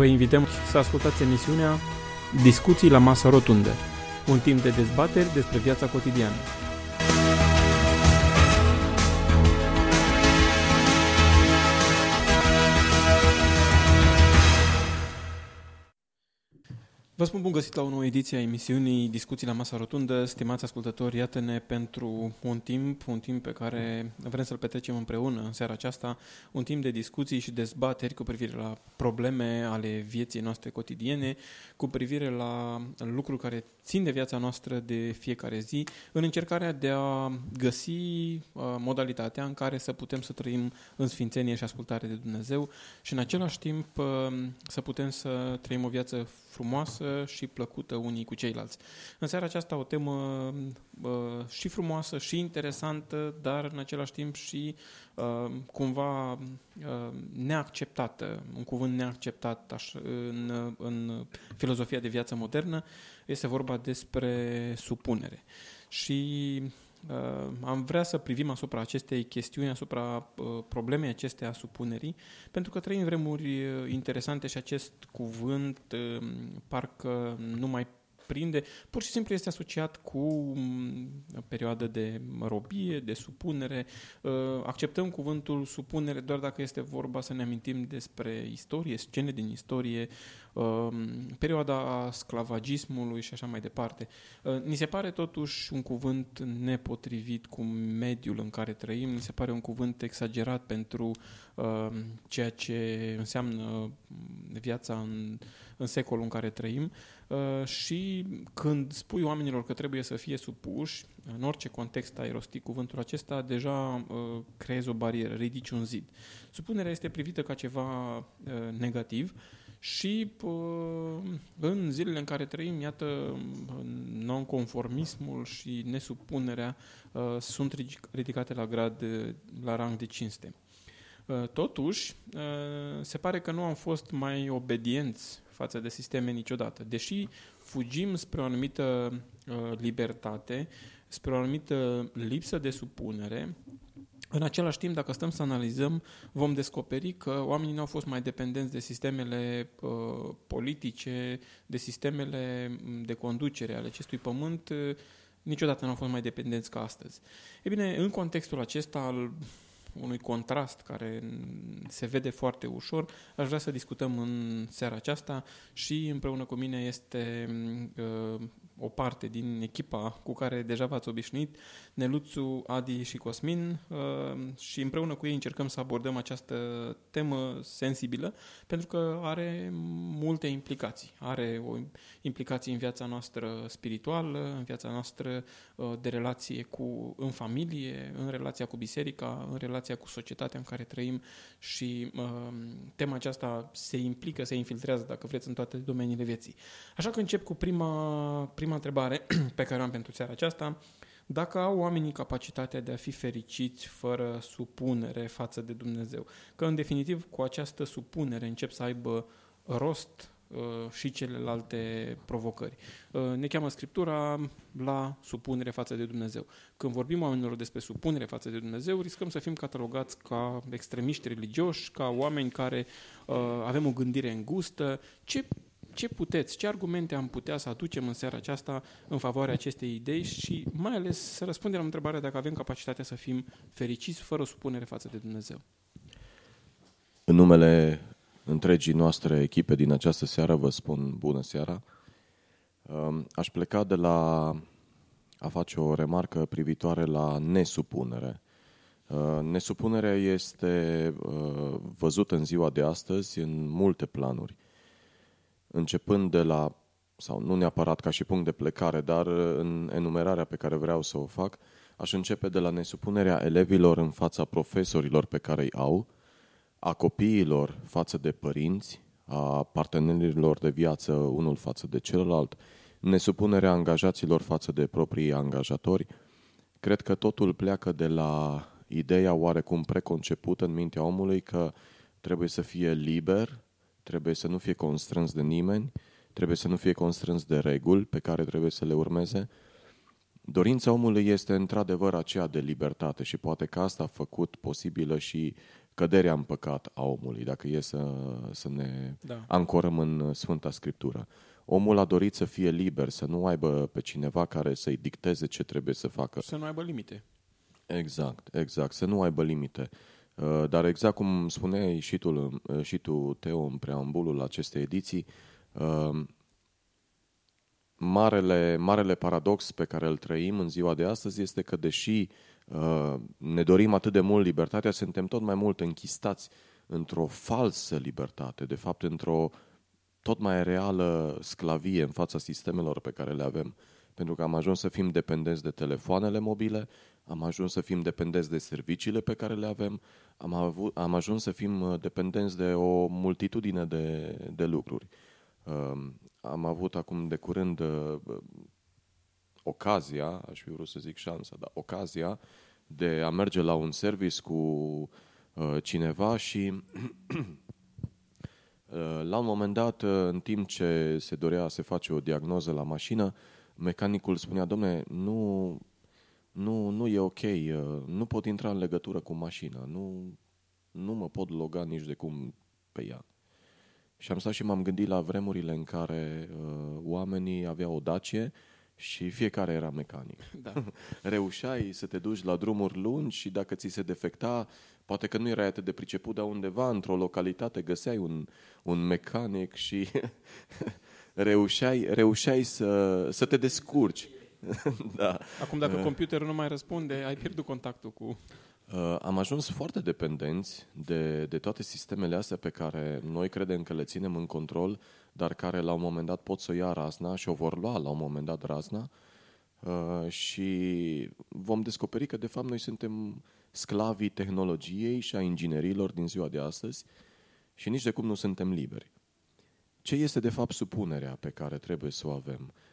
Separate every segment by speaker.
Speaker 1: Vă invităm să ascultați emisiunea Discuții la masă rotundă, un timp de dezbateri despre viața cotidiană. Vă spun bun găsit la o nouă ediție a emisiunii Discuții la Masa Rotundă. Stimați ascultători, iată-ne pentru un timp, un timp pe care vrem să-l petrecem împreună în seara aceasta, un timp de discuții și dezbateri cu privire la probleme ale vieții noastre cotidiene, cu privire la lucruri care țin de viața noastră de fiecare zi, în încercarea de a găsi uh, modalitatea în care să putem să trăim în sfințenie și ascultare de Dumnezeu și în același timp uh, să putem să trăim o viață frumoasă și plăcută unii cu ceilalți. În seara aceasta o temă uh, și frumoasă și interesantă, dar în același timp și uh, cumva uh, neacceptată, un cuvânt neacceptat aș, în, în filozofia de viață modernă, este vorba despre supunere. Și Uh, am vrea să privim asupra acestei chestiuni, asupra uh, problemei acestea a supunerii, pentru că trăim vremuri uh, interesante și acest cuvânt uh, parcă nu mai prinde, pur și simplu este asociat cu mm, o perioadă de robie, de supunere. Uh, acceptăm cuvântul supunere doar dacă este vorba să ne amintim despre istorie, scene din istorie, uh, perioada sclavagismului și așa mai departe. Uh, ni se pare totuși un cuvânt nepotrivit cu mediul în care trăim, ni se pare un cuvânt exagerat pentru ceea ce înseamnă viața în, în secolul în care trăim. Uh, și când spui oamenilor că trebuie să fie supuși, în orice context ai rostit cuvântul acesta, deja uh, creezi o barieră, ridici un zid. Supunerea este privită ca ceva uh, negativ și în zilele în care trăim, iată, nonconformismul și nesupunerea sunt ridicate la grad, la rang de cinste. Totuși, se pare că nu am fost mai obedienți față de sisteme niciodată. Deși fugim spre o anumită uh, libertate, spre o anumită lipsă de supunere, în același timp, dacă stăm să analizăm, vom descoperi că oamenii nu au fost mai dependenți de sistemele uh, politice, de sistemele de conducere ale acestui pământ, uh, niciodată nu au fost mai dependenți ca astăzi. E bine, în contextul acesta al unui contrast care se vede foarte ușor, aș vrea să discutăm în seara aceasta și împreună cu mine este uh, o parte din echipa cu care deja v-ați obișnuit, Neluțu, Adi și Cosmin uh, și împreună cu ei încercăm să abordăm această temă sensibilă pentru că are multe implicații. Are o implicații în viața noastră spirituală, în viața noastră uh, de relație cu, în familie, în relația cu biserica, în relația cu societatea în care trăim și uh, tema aceasta se implică, se infiltrează, dacă vreți, în toate domeniile vieții. Așa că încep cu prima, prima prima întrebare pe care o am pentru seara aceasta. Dacă au oamenii capacitatea de a fi fericiți fără supunere față de Dumnezeu, că în definitiv cu această supunere încep să aibă rost uh, și celelalte provocări. Uh, ne cheamă Scriptura la supunere față de Dumnezeu. Când vorbim oamenilor despre supunere față de Dumnezeu, riscăm să fim catalogați ca extremiști religioși, ca oameni care uh, avem o gândire îngustă. Ce ce puteți, ce argumente am putea să aducem în seara aceasta în favoarea acestei idei și mai ales să răspundem la întrebarea dacă avem capacitatea să fim fericiți fără supunere față de Dumnezeu.
Speaker 2: În numele întregii noastre echipe din această seară vă spun bună seara. Um, aș pleca de la a face o remarcă privitoare la nesupunere. Uh, nesupunerea este uh, văzută în ziua de astăzi în multe planuri începând de la, sau nu neapărat ca și punct de plecare, dar în enumerarea pe care vreau să o fac, aș începe de la nesupunerea elevilor în fața profesorilor pe care îi au, a copiilor față de părinți, a partenerilor de viață unul față de celălalt, nesupunerea angajaților față de proprii angajatori. Cred că totul pleacă de la ideea oarecum preconcepută în mintea omului că trebuie să fie liber, trebuie să nu fie constrâns de nimeni, trebuie să nu fie constrâns de reguli pe care trebuie să le urmeze. Dorința omului este într-adevăr aceea de libertate și poate că asta a făcut posibilă și căderea în păcat a omului, dacă e să, să ne
Speaker 1: Da.
Speaker 2: ancorăm în Sfânta Scriptură. Omul a dorit să fie liber, să nu aibă pe cineva care să-i dicteze ce trebuie să facă.
Speaker 1: Să nu aibă limite.
Speaker 2: Exact, exact, să nu aibă limite. Uh, Dar exact cum spuneai și tu, uh, și tu Teo, în preambulul acestei ediții, uh, marele, marele paradox pe care îl trăim în ziua de astăzi este că deși uh, ne dorim atât de mult libertatea, suntem tot mai mult închistați într-o falsă libertate, de fapt într-o tot mai reală sclavie în fața sistemelor pe care le avem. Pentru că am ajuns să fim dependenți de telefoanele mobile, am ajuns să fim dependenți de serviciile pe care le avem, am, avut, am ajuns să fim uh, dependenți de o multitudine de, de lucruri. Um, Am avut acum de curând uh, ocazia, aș fi vrut să zic șansa, dar ocazia de a merge la un service cu uh, cineva și Uh, La un moment dat, uh, în timp ce se dorea să face o diagnoză la mașină, mecanicul spunea, domne, nu, nu, nu e ok, uh, nu pot intra în legătură cu mașina, nu, nu mă pot loga nici de cum pe ea. Și am stat și m-am gândit la vremurile în care uh, oamenii aveau o Dacie și fiecare era mecanic.
Speaker 1: Da.
Speaker 2: Reușeai să te duci la drumuri lungi și dacă ți se defecta, poate că nu erai atât de priceput, dar undeva într-o localitate găseai un, un mecanic și reușeai, reușeai să, să te descurci. da.
Speaker 1: Acum, dacă computerul nu mai răspunde, ai pierdut contactul cu...
Speaker 2: Uh, am ajuns foarte dependenți de, de toate sistemele astea pe care noi credem că le ținem în control, dar care la un moment dat pot să o ia razna și o vor lua la un moment dat razna uh, și vom descoperi că de fapt noi suntem sclavii tehnologiei și a inginerilor din ziua de astăzi și nici de cum nu suntem liberi. Ce este de fapt supunerea pe care trebuie să o avem? Uh,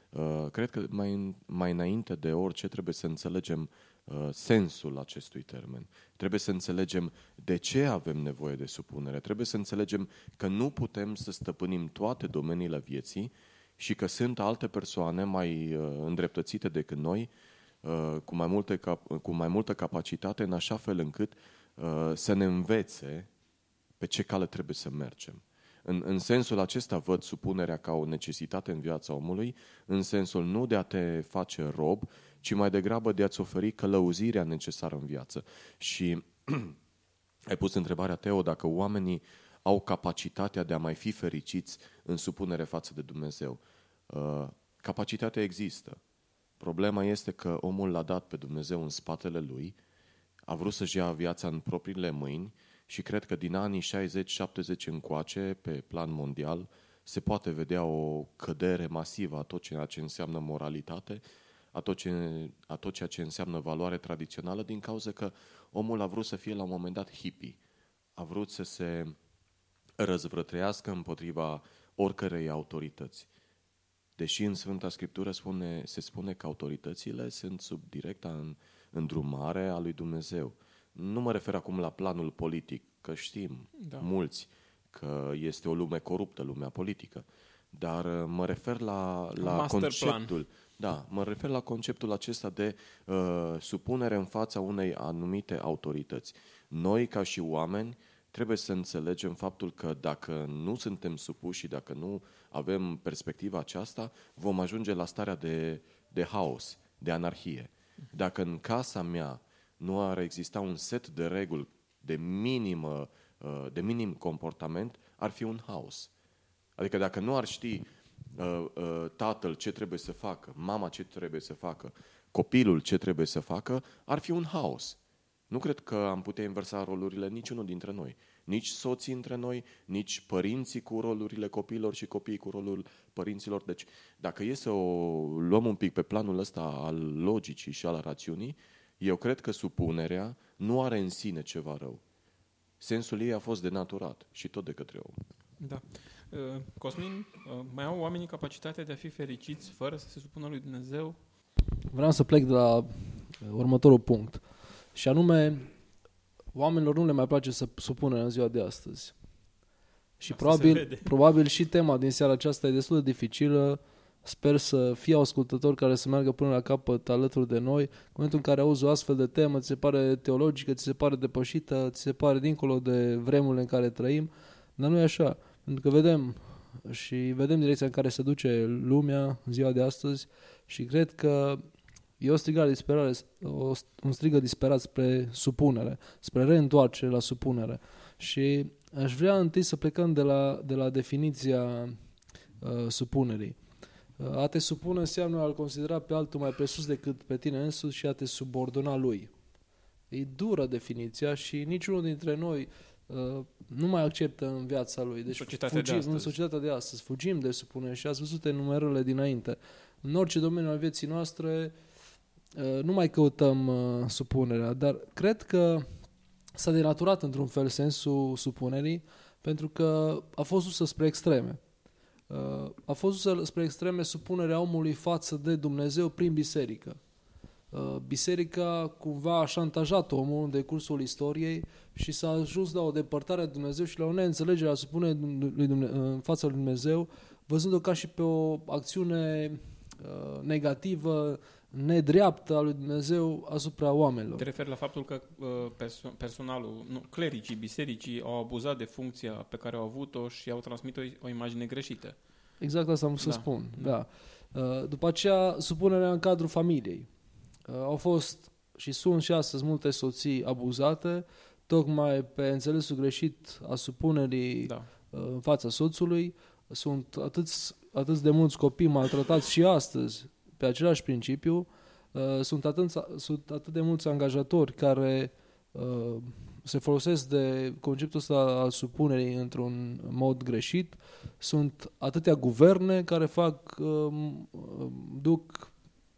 Speaker 2: Cred că mai, mai înainte de orice trebuie să înțelegem uh, sensul acestui termen. Trebuie să înțelegem de ce avem nevoie de supunere. Trebuie să înțelegem că nu putem să stăpânim toate domeniile vieții și că sunt alte persoane mai uh, îndreptățite decât noi, uh, cu mai, multe cap- cu mai multă capacitate, în așa fel încât uh, să ne învețe pe ce cale trebuie să mergem. În, în sensul acesta văd supunerea ca o necesitate în viața omului, în sensul nu de a te face rob, ci mai degrabă de a-ți oferi călăuzirea necesară în viață. Și ai pus întrebarea, Teo, dacă oamenii au capacitatea de a mai fi fericiți în supunere față de Dumnezeu. Uh, capacitatea există. Problema este că omul l-a dat pe Dumnezeu în spatele lui, a vrut să-și ia viața în propriile mâini și cred că din anii 60-70 încoace, pe plan mondial, se poate vedea o cădere masivă a tot ceea ce înseamnă moralitate, a tot, ce, a tot ceea ce înseamnă valoare tradițională, din cauza că omul a vrut să fie la un moment dat hippie. A vrut să se răzvrătrească împotriva oricărei autorități. Deși în Sfânta Scriptură spune, se spune că autoritățile sunt sub directa în, îndrumare a lui Dumnezeu. Nu mă refer acum la planul politic, că știm
Speaker 1: Da.
Speaker 2: da. mulți că este o lume coruptă, lumea politică. Dar uh, mă refer la, la
Speaker 1: master
Speaker 2: conceptul. Da, mă refer la conceptul acesta de uh, supunere în fața unei anumite autorități. Noi, ca și oameni, trebuie să înțelegem faptul că dacă nu suntem supuși și dacă nu avem perspectiva aceasta, vom ajunge la starea de, de haos, de anarhie. Dacă în casa mea nu ar exista un set de reguli de, minimă, uh, de minim comportament, ar fi un haos. Adică dacă nu ar ști uh, uh, tatăl ce trebuie să facă, mama ce trebuie să facă, copilul ce trebuie să facă, ar fi un haos. Nu cred că am putea inversa rolurile niciunul dintre noi. Nici soții între noi, nici părinții cu rolurile copiilor și copiii cu rolul părinților. Deci, dacă e să o luăm un pic pe planul ăsta al logicii și al rațiunii, eu cred că supunerea nu are în sine ceva rău. Sensul ei a fost denaturat și tot de către om.
Speaker 1: Da. Uh, Cosmin, uh, mai au oamenii capacitatea de a fi fericiți fără să se supună lui Dumnezeu?
Speaker 3: Vreau să plec de la uh, următorul punct. Și anume, oamenilor nu le mai place să supună în ziua de astăzi. Și
Speaker 1: Asta se
Speaker 3: probabil,
Speaker 1: vede.
Speaker 3: probabil și tema din seara aceasta e destul de dificilă Sper să fie ascultători care să meargă până la capăt alături de noi. În momentul în care auzi o astfel de temă, ți se pare teologică, ți se pare depășită, ți se pare dincolo de vremurile în care trăim, dar nu e așa. Pentru că vedem și vedem direcția în care se duce lumea în ziua de astăzi și cred că e o strigare disperare, o, un strigă disperat spre supunere, spre reîntoarcere la supunere. Și aș vrea întâi să plecăm de la, de la definiția uh, supunerii. Uh, a te supune înseamnă a-l considera pe altul mai presus decât pe tine însuți și a te subordona lui. E dură definiția și niciunul dintre noi uh, nu mai acceptă în viața lui. Deci
Speaker 1: societatea
Speaker 3: fugim,
Speaker 1: de astăzi.
Speaker 3: în societatea de astăzi. Fugim de supunere și ați văzut enumerările dinainte. În orice domeniu al vieții noastre uh, nu mai căutăm uh, supunerea, dar cred că s-a denaturat într-un fel sensul supunerii pentru că a fost dusă spre extreme. Uh, a fost dusă spre extreme supunerea omului față de Dumnezeu prin biserică. Uh, Biserica cumva a șantajat omul în decursul istoriei și s-a ajuns la o depărtare de Dumnezeu și la o neînțelegere a supune lui Dumne- în fața lui Dumnezeu, văzând-o ca și pe o acțiune uh, negativă, nedreaptă a lui Dumnezeu asupra oamenilor.
Speaker 1: Te referi la faptul că uh, perso- personalul, nu, clericii bisericii au abuzat de funcția pe care au avut-o și au transmit o, o imagine greșită.
Speaker 3: Exact asta am vrut să
Speaker 1: Da.
Speaker 3: spun.
Speaker 1: Da.
Speaker 3: Da. Uh, După aceea, supunerea în cadrul familiei. Uh, Au fost și sunt și astăzi multe soții abuzate, tocmai pe înțelesul greșit a supunerii
Speaker 1: Da.
Speaker 3: uh, în fața soțului. Sunt atâți, atâți de mulți copii maltratați și astăzi pe același principiu. Uh, Sunt atât, sunt atât de mulți angajatori care uh, se folosesc de conceptul ăsta al supunerii într-un mod greșit. Sunt atâtea guverne care fac, um, um, duc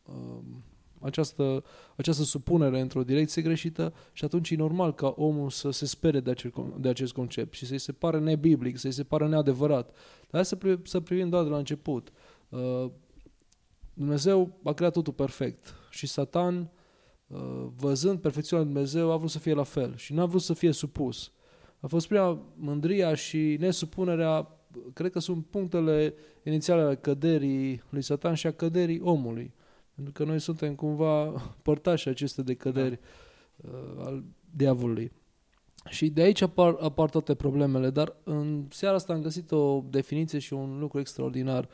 Speaker 3: um, această, această supunere într-o direcție greșită și atunci e normal ca omul să se spere de, acel, con- de acest concept și să-i se pare nebiblic, să-i se pare neadevărat. Dar hai să, pri- să privim doar de la început. Uh, Dumnezeu a creat totul perfect și Satan, uh, văzând perfecțiunea lui Dumnezeu, a vrut să fie la fel și n-a vrut să fie supus. A fost prima mândria și nesupunerea, cred că sunt punctele inițiale ale căderii lui Satan și a căderii omului. Pentru că noi suntem cumva părtași aceste decăderi da. uh, al diavolului. Și de aici apar, apar toate problemele, dar în seara asta am găsit o definiție și un lucru extraordinar. Uh,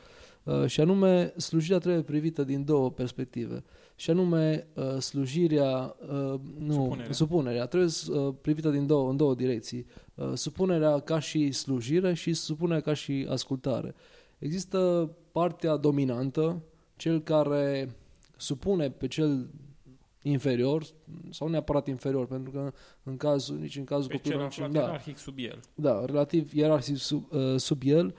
Speaker 3: și anume, slujirea trebuie privită din două perspective. Și anume, uh, slujirea, uh, nu,
Speaker 1: Supunerea.
Speaker 3: supunerea trebuie uh, privită din două, în două direcții. Uh, supunerea ca și slujire și supunerea ca și ascultare. Există partea dominantă, cel care supune pe cel inferior sau neapărat inferior, pentru că în cazul, nici în cazul
Speaker 1: Pe cel
Speaker 3: copilului,
Speaker 1: aflat
Speaker 3: da,
Speaker 1: ierarhic sub el.
Speaker 3: da, relativ ierarhic sub, uh, sub el, uh,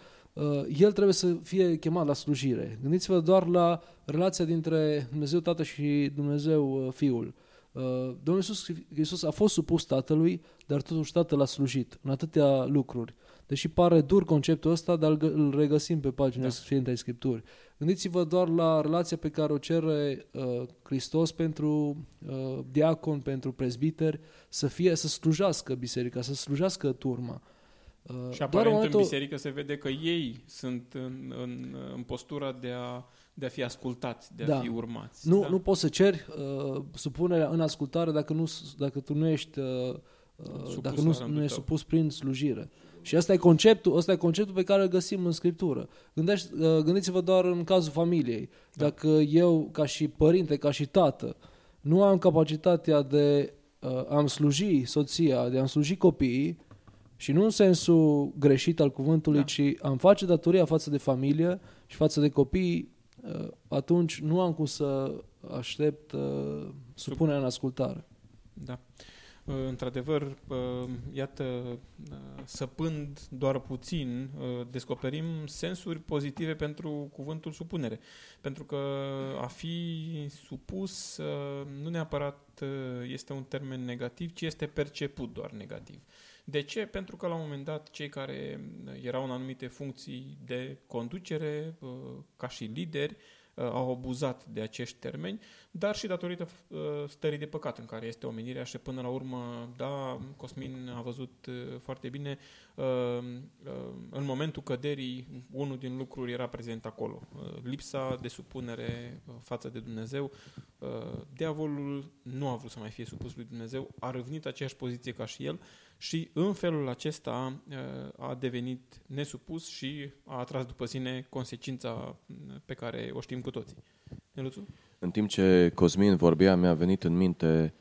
Speaker 3: el trebuie să fie chemat la slujire. Gândiți-vă doar la relația dintre Dumnezeu Tată și Dumnezeu uh, Fiul. Uh, Domnul Iisus Hristos a fost supus Tatălui, dar totuși Tatăl a slujit în atâtea lucruri. Deși pare dur conceptul ăsta, dar îl, gă- îl regăsim pe pagina
Speaker 1: Da.
Speaker 3: da. Sfintei Scripturi. Gândiți-vă doar la relația pe care o cere uh, Hristos pentru uh, diacon, pentru prezbiteri, să fie, să slujească biserica, să slujească turma. Uh,
Speaker 1: Și
Speaker 3: doar
Speaker 1: aparent în
Speaker 3: momentul-
Speaker 1: biserică se vede că ei sunt în, în, în postura de a, de a fi ascultați, de a
Speaker 3: Da.
Speaker 1: fi urmați.
Speaker 3: Nu,
Speaker 1: da?
Speaker 3: nu poți să ceri uh, supunerea în ascultare dacă, nu, dacă tu nu ești uh,
Speaker 1: Supus
Speaker 3: uh, dacă
Speaker 1: la
Speaker 3: nu,
Speaker 1: rândul
Speaker 3: nu ești
Speaker 1: tău.
Speaker 3: supus prin slujire. Și asta e conceptul, asta e conceptul pe care îl găsim în Scriptură. Gândești, uh, gândiți-vă doar în cazul familiei.
Speaker 1: Da.
Speaker 3: Dacă eu, ca și părinte, ca și tată, nu am capacitatea de uh, a-mi sluji soția, de a-mi sluji copiii, și nu în sensul greșit al cuvântului,
Speaker 1: Da.
Speaker 3: ci am face datoria față de familie și față de copii, uh, atunci nu am cum să aștept uh, supunerea în ascultare.
Speaker 1: Da. Uh, Într-adevăr, uh, iată, uh, săpând doar puțin, uh, descoperim sensuri pozitive pentru cuvântul supunere. Pentru că a fi supus uh, nu neapărat uh, este un termen negativ, ci este perceput doar negativ. De ce? Pentru că la un moment dat cei care erau în anumite funcții de conducere, uh, ca și lideri, uh, au abuzat de acești termeni, dar și datorită uh, stării de păcat în care este omenirea și până la urmă, da, Cosmin a văzut uh, foarte bine, uh, uh, în momentul căderii, unul din lucruri era prezent acolo. Uh, lipsa de supunere uh, față de Dumnezeu. Uh, diavolul nu a vrut să mai fie supus lui Dumnezeu, a răvnit aceeași poziție ca și el și în felul acesta uh, a devenit nesupus și a atras după sine consecința pe care o știm cu toții. Neluțu?
Speaker 2: În timp ce Cosmin vorbea, mi-a venit în minte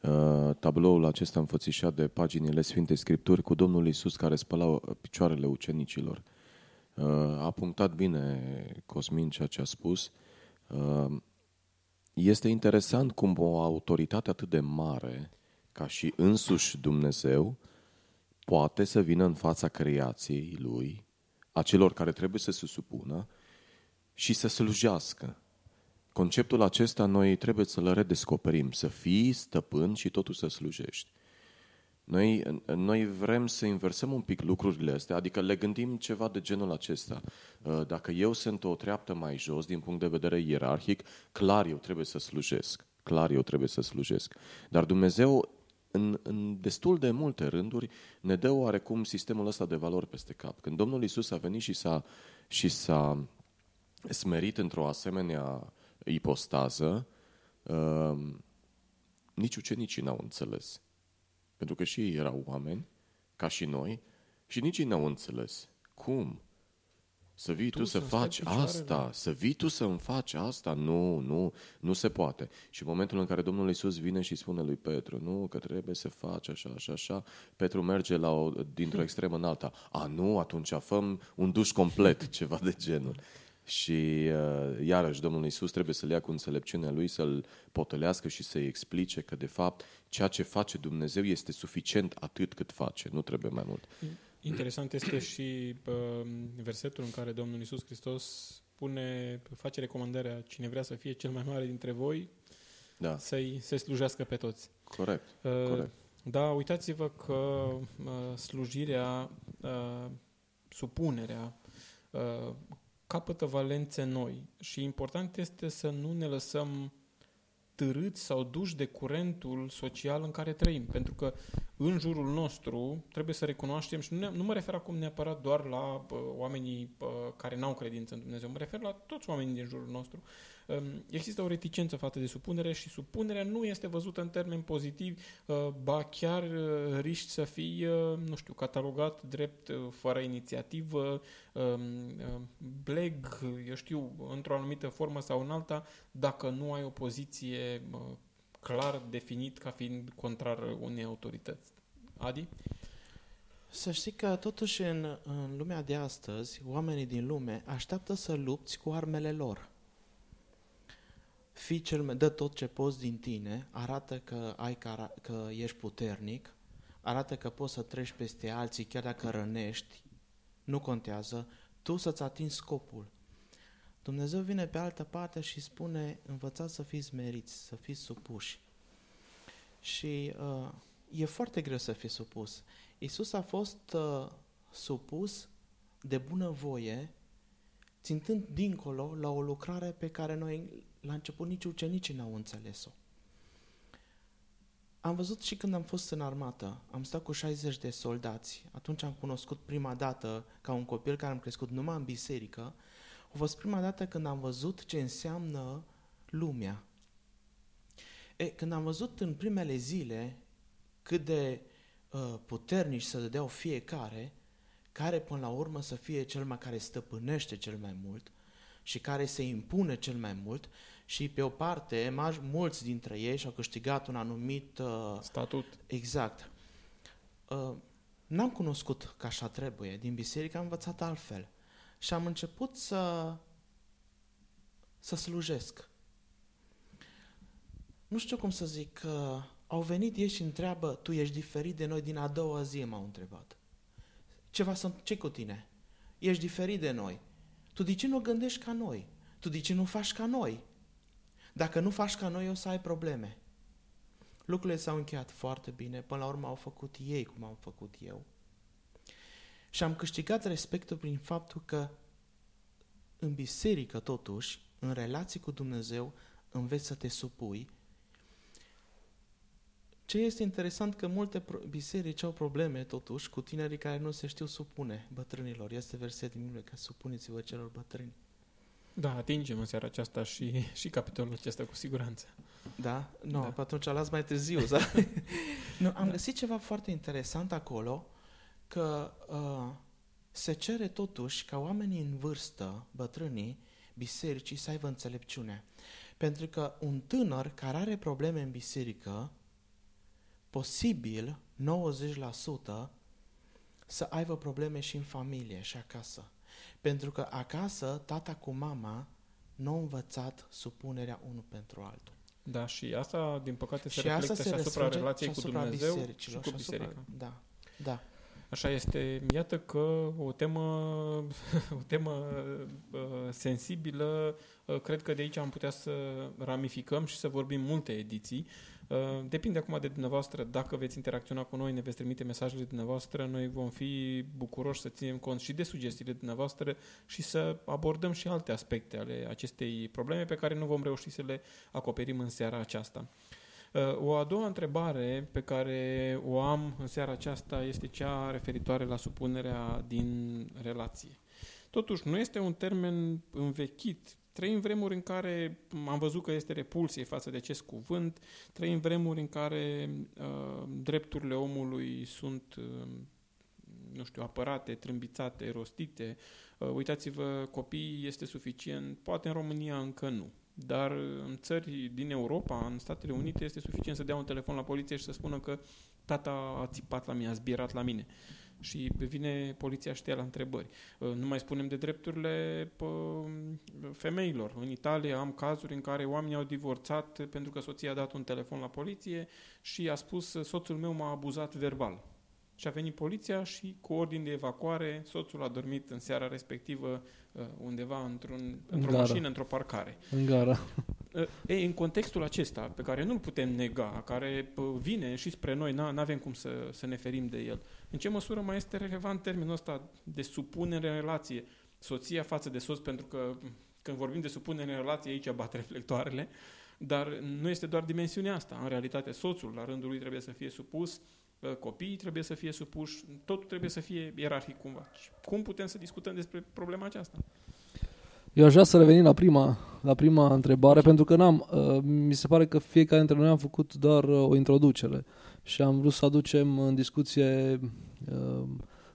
Speaker 2: uh, tabloul acesta înfățișat de paginile Sfintei Scripturi cu Domnul Isus care spăla picioarele ucenicilor. Uh, a punctat bine Cosmin ceea ce a spus. Uh, este interesant cum o autoritate atât de mare ca și însuși Dumnezeu poate să vină în fața creației lui, a celor care trebuie să se supună și să slujească. Conceptul acesta noi trebuie să-l redescoperim, să fii stăpân și totul să slujești. Noi, noi vrem să inversăm un pic lucrurile astea, adică le gândim ceva de genul acesta. Uh, dacă eu sunt o treaptă mai jos din punct de vedere ierarhic, clar eu trebuie să slujesc. Clar eu trebuie să slujesc. Dar Dumnezeu în, în destul de multe rânduri ne dă oarecum sistemul ăsta de valori peste cap. Când Domnul Isus a venit și s-a, și s-a smerit într-o asemenea ipostază, uh, nici ucenicii n-au înțeles. Pentru că și ei erau oameni, ca și noi, și nici ei n-au înțeles. Cum? Să vii tu, tu să faci asta, să vii tu să-mi faci asta, nu, nu, nu se poate. Și în momentul în care Domnul Iisus vine și spune lui Petru, nu, că trebuie să faci așa, așa, așa, Petru merge la o, dintr-o extremă în alta. A, nu, atunci făm un duș complet, ceva de genul. Și uh, iarăși Domnul Iisus trebuie să-l ia cu înțelepciunea lui, să-l potălească și să-i explice că de fapt ceea ce face Dumnezeu este suficient atât cât face, nu trebuie mai mult.
Speaker 1: Interesant este și uh, versetul în care Domnul Iisus Hristos pune, face recomandarea cine vrea să fie cel mai mare dintre voi, da. să-i să slujească pe toți.
Speaker 2: Corect. Uh, corect.
Speaker 1: Da, uitați-vă că uh, slujirea, uh, supunerea, uh, capătă valențe noi și important este să nu ne lăsăm târâți sau duși de curentul social în care trăim. Pentru că în jurul nostru trebuie să recunoaștem, și nu, ne, nu mă refer acum neapărat doar la uh, oamenii uh, care n-au credință în Dumnezeu, mă refer la toți oamenii din jurul nostru, um, există o reticență față de supunere și supunerea nu este văzută în termeni pozitivi, uh, ba chiar uh, riști să fii, uh, nu știu, catalogat drept uh, fără inițiativă, um, uh, bleg, eu știu, într-o anumită formă sau în alta, dacă nu ai o poziție uh, clar definit ca fiind contrar unei autorități. Adi?
Speaker 4: Să știi că totuși în, în lumea de astăzi, oamenii din lume așteaptă să lupți cu armele lor. Fii cel, dă tot ce poți din tine, arată că, ai, că ești puternic, arată că poți să treci peste alții chiar dacă rănești, nu contează, tu să-ți atingi scopul. Dumnezeu vine pe altă parte și spune, învățați să fiți meriți, să fiți supuși. Și uh, e foarte greu să fii supus. Isus a fost uh, supus de bună voie, țintând dincolo la o lucrare pe care noi la început nici ucenicii n-au înțeles-o. Am văzut și când am fost în armată, am stat cu 60 de soldați. Atunci am cunoscut prima dată, ca un copil care am crescut numai în biserică, a fost prima dată când am văzut ce înseamnă lumea. E, când am văzut în primele zile cât de uh, puternici să dădeau fiecare, care până la urmă să fie cel mai care stăpânește cel mai mult și care se impune cel mai mult și pe o parte, mulți dintre ei și-au câștigat un anumit uh,
Speaker 1: statut.
Speaker 4: Exact. Uh, n-am cunoscut că așa trebuie. Din biserică am învățat altfel. Și am început să, să slujesc. Nu știu cum să zic, că au venit ei și întreabă, tu ești diferit de noi din a doua zi, m-au întrebat. Ceva sunt, ce cu tine? Ești diferit de noi. Tu de ce nu gândești ca noi? Tu de ce nu faci ca noi? Dacă nu faci ca noi, o să ai probleme. Lucrurile s-au încheiat foarte bine, până la urmă au făcut ei cum am făcut eu. Și am câștigat respectul prin faptul că în biserică, totuși, în relații cu Dumnezeu, înveți să te supui. Ce este interesant că multe pro- biserici au probleme totuși cu tinerii care nu se știu supune bătrânilor. Este verset din Biblie că supuneți-vă celor bătrâni.
Speaker 1: Da, atingem în seara aceasta și, și capitolul acesta cu siguranță.
Speaker 4: Da? Nu,
Speaker 1: Da.
Speaker 4: pe atunci las mai târziu. Da? nu, am găsit ceva foarte interesant acolo, că uh, se cere totuși ca oamenii în vârstă, bătrânii, bisericii, să aibă înțelepciune. Pentru că un tânăr care are probleme în biserică, posibil 90% să aibă probleme și în familie și acasă. Pentru că acasă, tata cu mama nu au învățat supunerea unul pentru altul.
Speaker 1: Da, și asta, din păcate, se
Speaker 4: și
Speaker 1: reflectă
Speaker 4: asta se
Speaker 1: și asupra
Speaker 4: răsfrânge
Speaker 1: relației
Speaker 4: și
Speaker 1: cu
Speaker 4: asupra
Speaker 1: Dumnezeu și
Speaker 4: bisericilor,
Speaker 1: cu
Speaker 4: și asupra-
Speaker 1: biserica.
Speaker 4: Da, da.
Speaker 1: Așa este. Iată că o temă, o temă uh, sensibilă, uh, cred că de aici am putea să ramificăm și să vorbim multe ediții. Uh, depinde acum de dumneavoastră. Dacă veți interacționa cu noi, ne veți trimite mesajele dumneavoastră, noi vom fi bucuroși să ținem cont și de sugestiile dumneavoastră și să abordăm și alte aspecte ale acestei probleme pe care nu vom reuși să le acoperim în seara aceasta. Uh, O a doua întrebare pe care o am în seara aceasta este cea referitoare la supunerea din relație. Totuși, nu este un termen învechit. Trăim vremuri în care am văzut că este repulsie față de acest cuvânt, trăim vremuri în care uh, drepturile omului sunt, uh, nu știu, apărate, trâmbițate, rostite. Uh, uitați-vă, copii este suficient, poate în România încă nu. Dar în țări din Europa, în Statele Unite, este suficient să dea un telefon la poliție și să spună că tata a țipat la mine, a zbierat la mine. Și vine poliția și te ia la întrebări. Uh, Nu mai spunem de drepturile pă, femeilor. În Italia am cazuri în care oamenii au divorțat pentru că soția a dat un telefon la poliție și a spus soțul meu m-a abuzat verbal. Și a venit poliția și cu ordin de evacuare, soțul a dormit în seara respectivă uh, undeva într-un, într-o
Speaker 3: gara.
Speaker 1: mașină, într-o parcare.
Speaker 3: în gara.
Speaker 1: Uh, Ei, în contextul acesta, pe care nu-l putem nega, care pă, vine și spre noi, nu avem cum să, să ne ferim de el, în ce măsură mai este relevant termenul ăsta de supunere în relație, soția față de soț, pentru că m, când vorbim de supunere în relație, aici bat reflectoarele, dar nu este doar dimensiunea asta. În realitate, soțul, la rândul lui, trebuie să fie supus, uh, copiii trebuie să fie supuși, totul trebuie să fie ierarhic cumva. Și cum putem să discutăm despre problema aceasta?
Speaker 3: Eu aș vrea să revenim la prima, la prima întrebare, pentru că n-am, uh, mi se pare că fiecare dintre noi am făcut doar uh, o introducere și am vrut să aducem în discuție uh,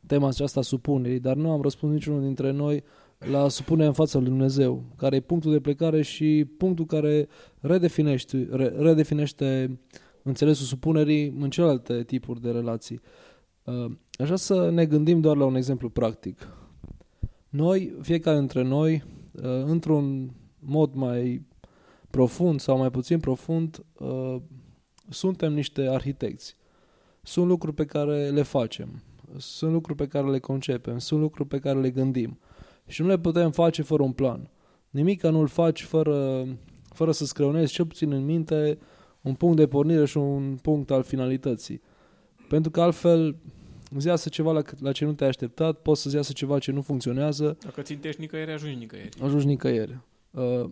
Speaker 3: tema aceasta supunerii, dar nu am răspuns niciunul dintre noi la supunerea în fața lui Dumnezeu, care e punctul de plecare și punctul care redefinește, re, redefinește înțelesul supunerii în celelalte tipuri de relații. Uh, Aș vrea să ne gândim doar la un exemplu practic. Noi, fiecare dintre noi, uh, într-un mod mai profund sau mai puțin profund, uh, suntem niște arhitecți. Sunt lucruri pe care le facem, sunt lucruri pe care le concepem, sunt lucruri pe care le gândim și nu le putem face fără un plan. Nimic nu-l faci fără, fără să screunezi cel puțin în minte un punct de pornire și un punct al finalității. Pentru că altfel îți iasă ceva la, la ce nu te-ai așteptat, poți să-ți iasă ceva ce nu funcționează,
Speaker 1: Dacă țintești nicăieri, ajungi nicăieri.
Speaker 3: ajungi nicăieri. Uh,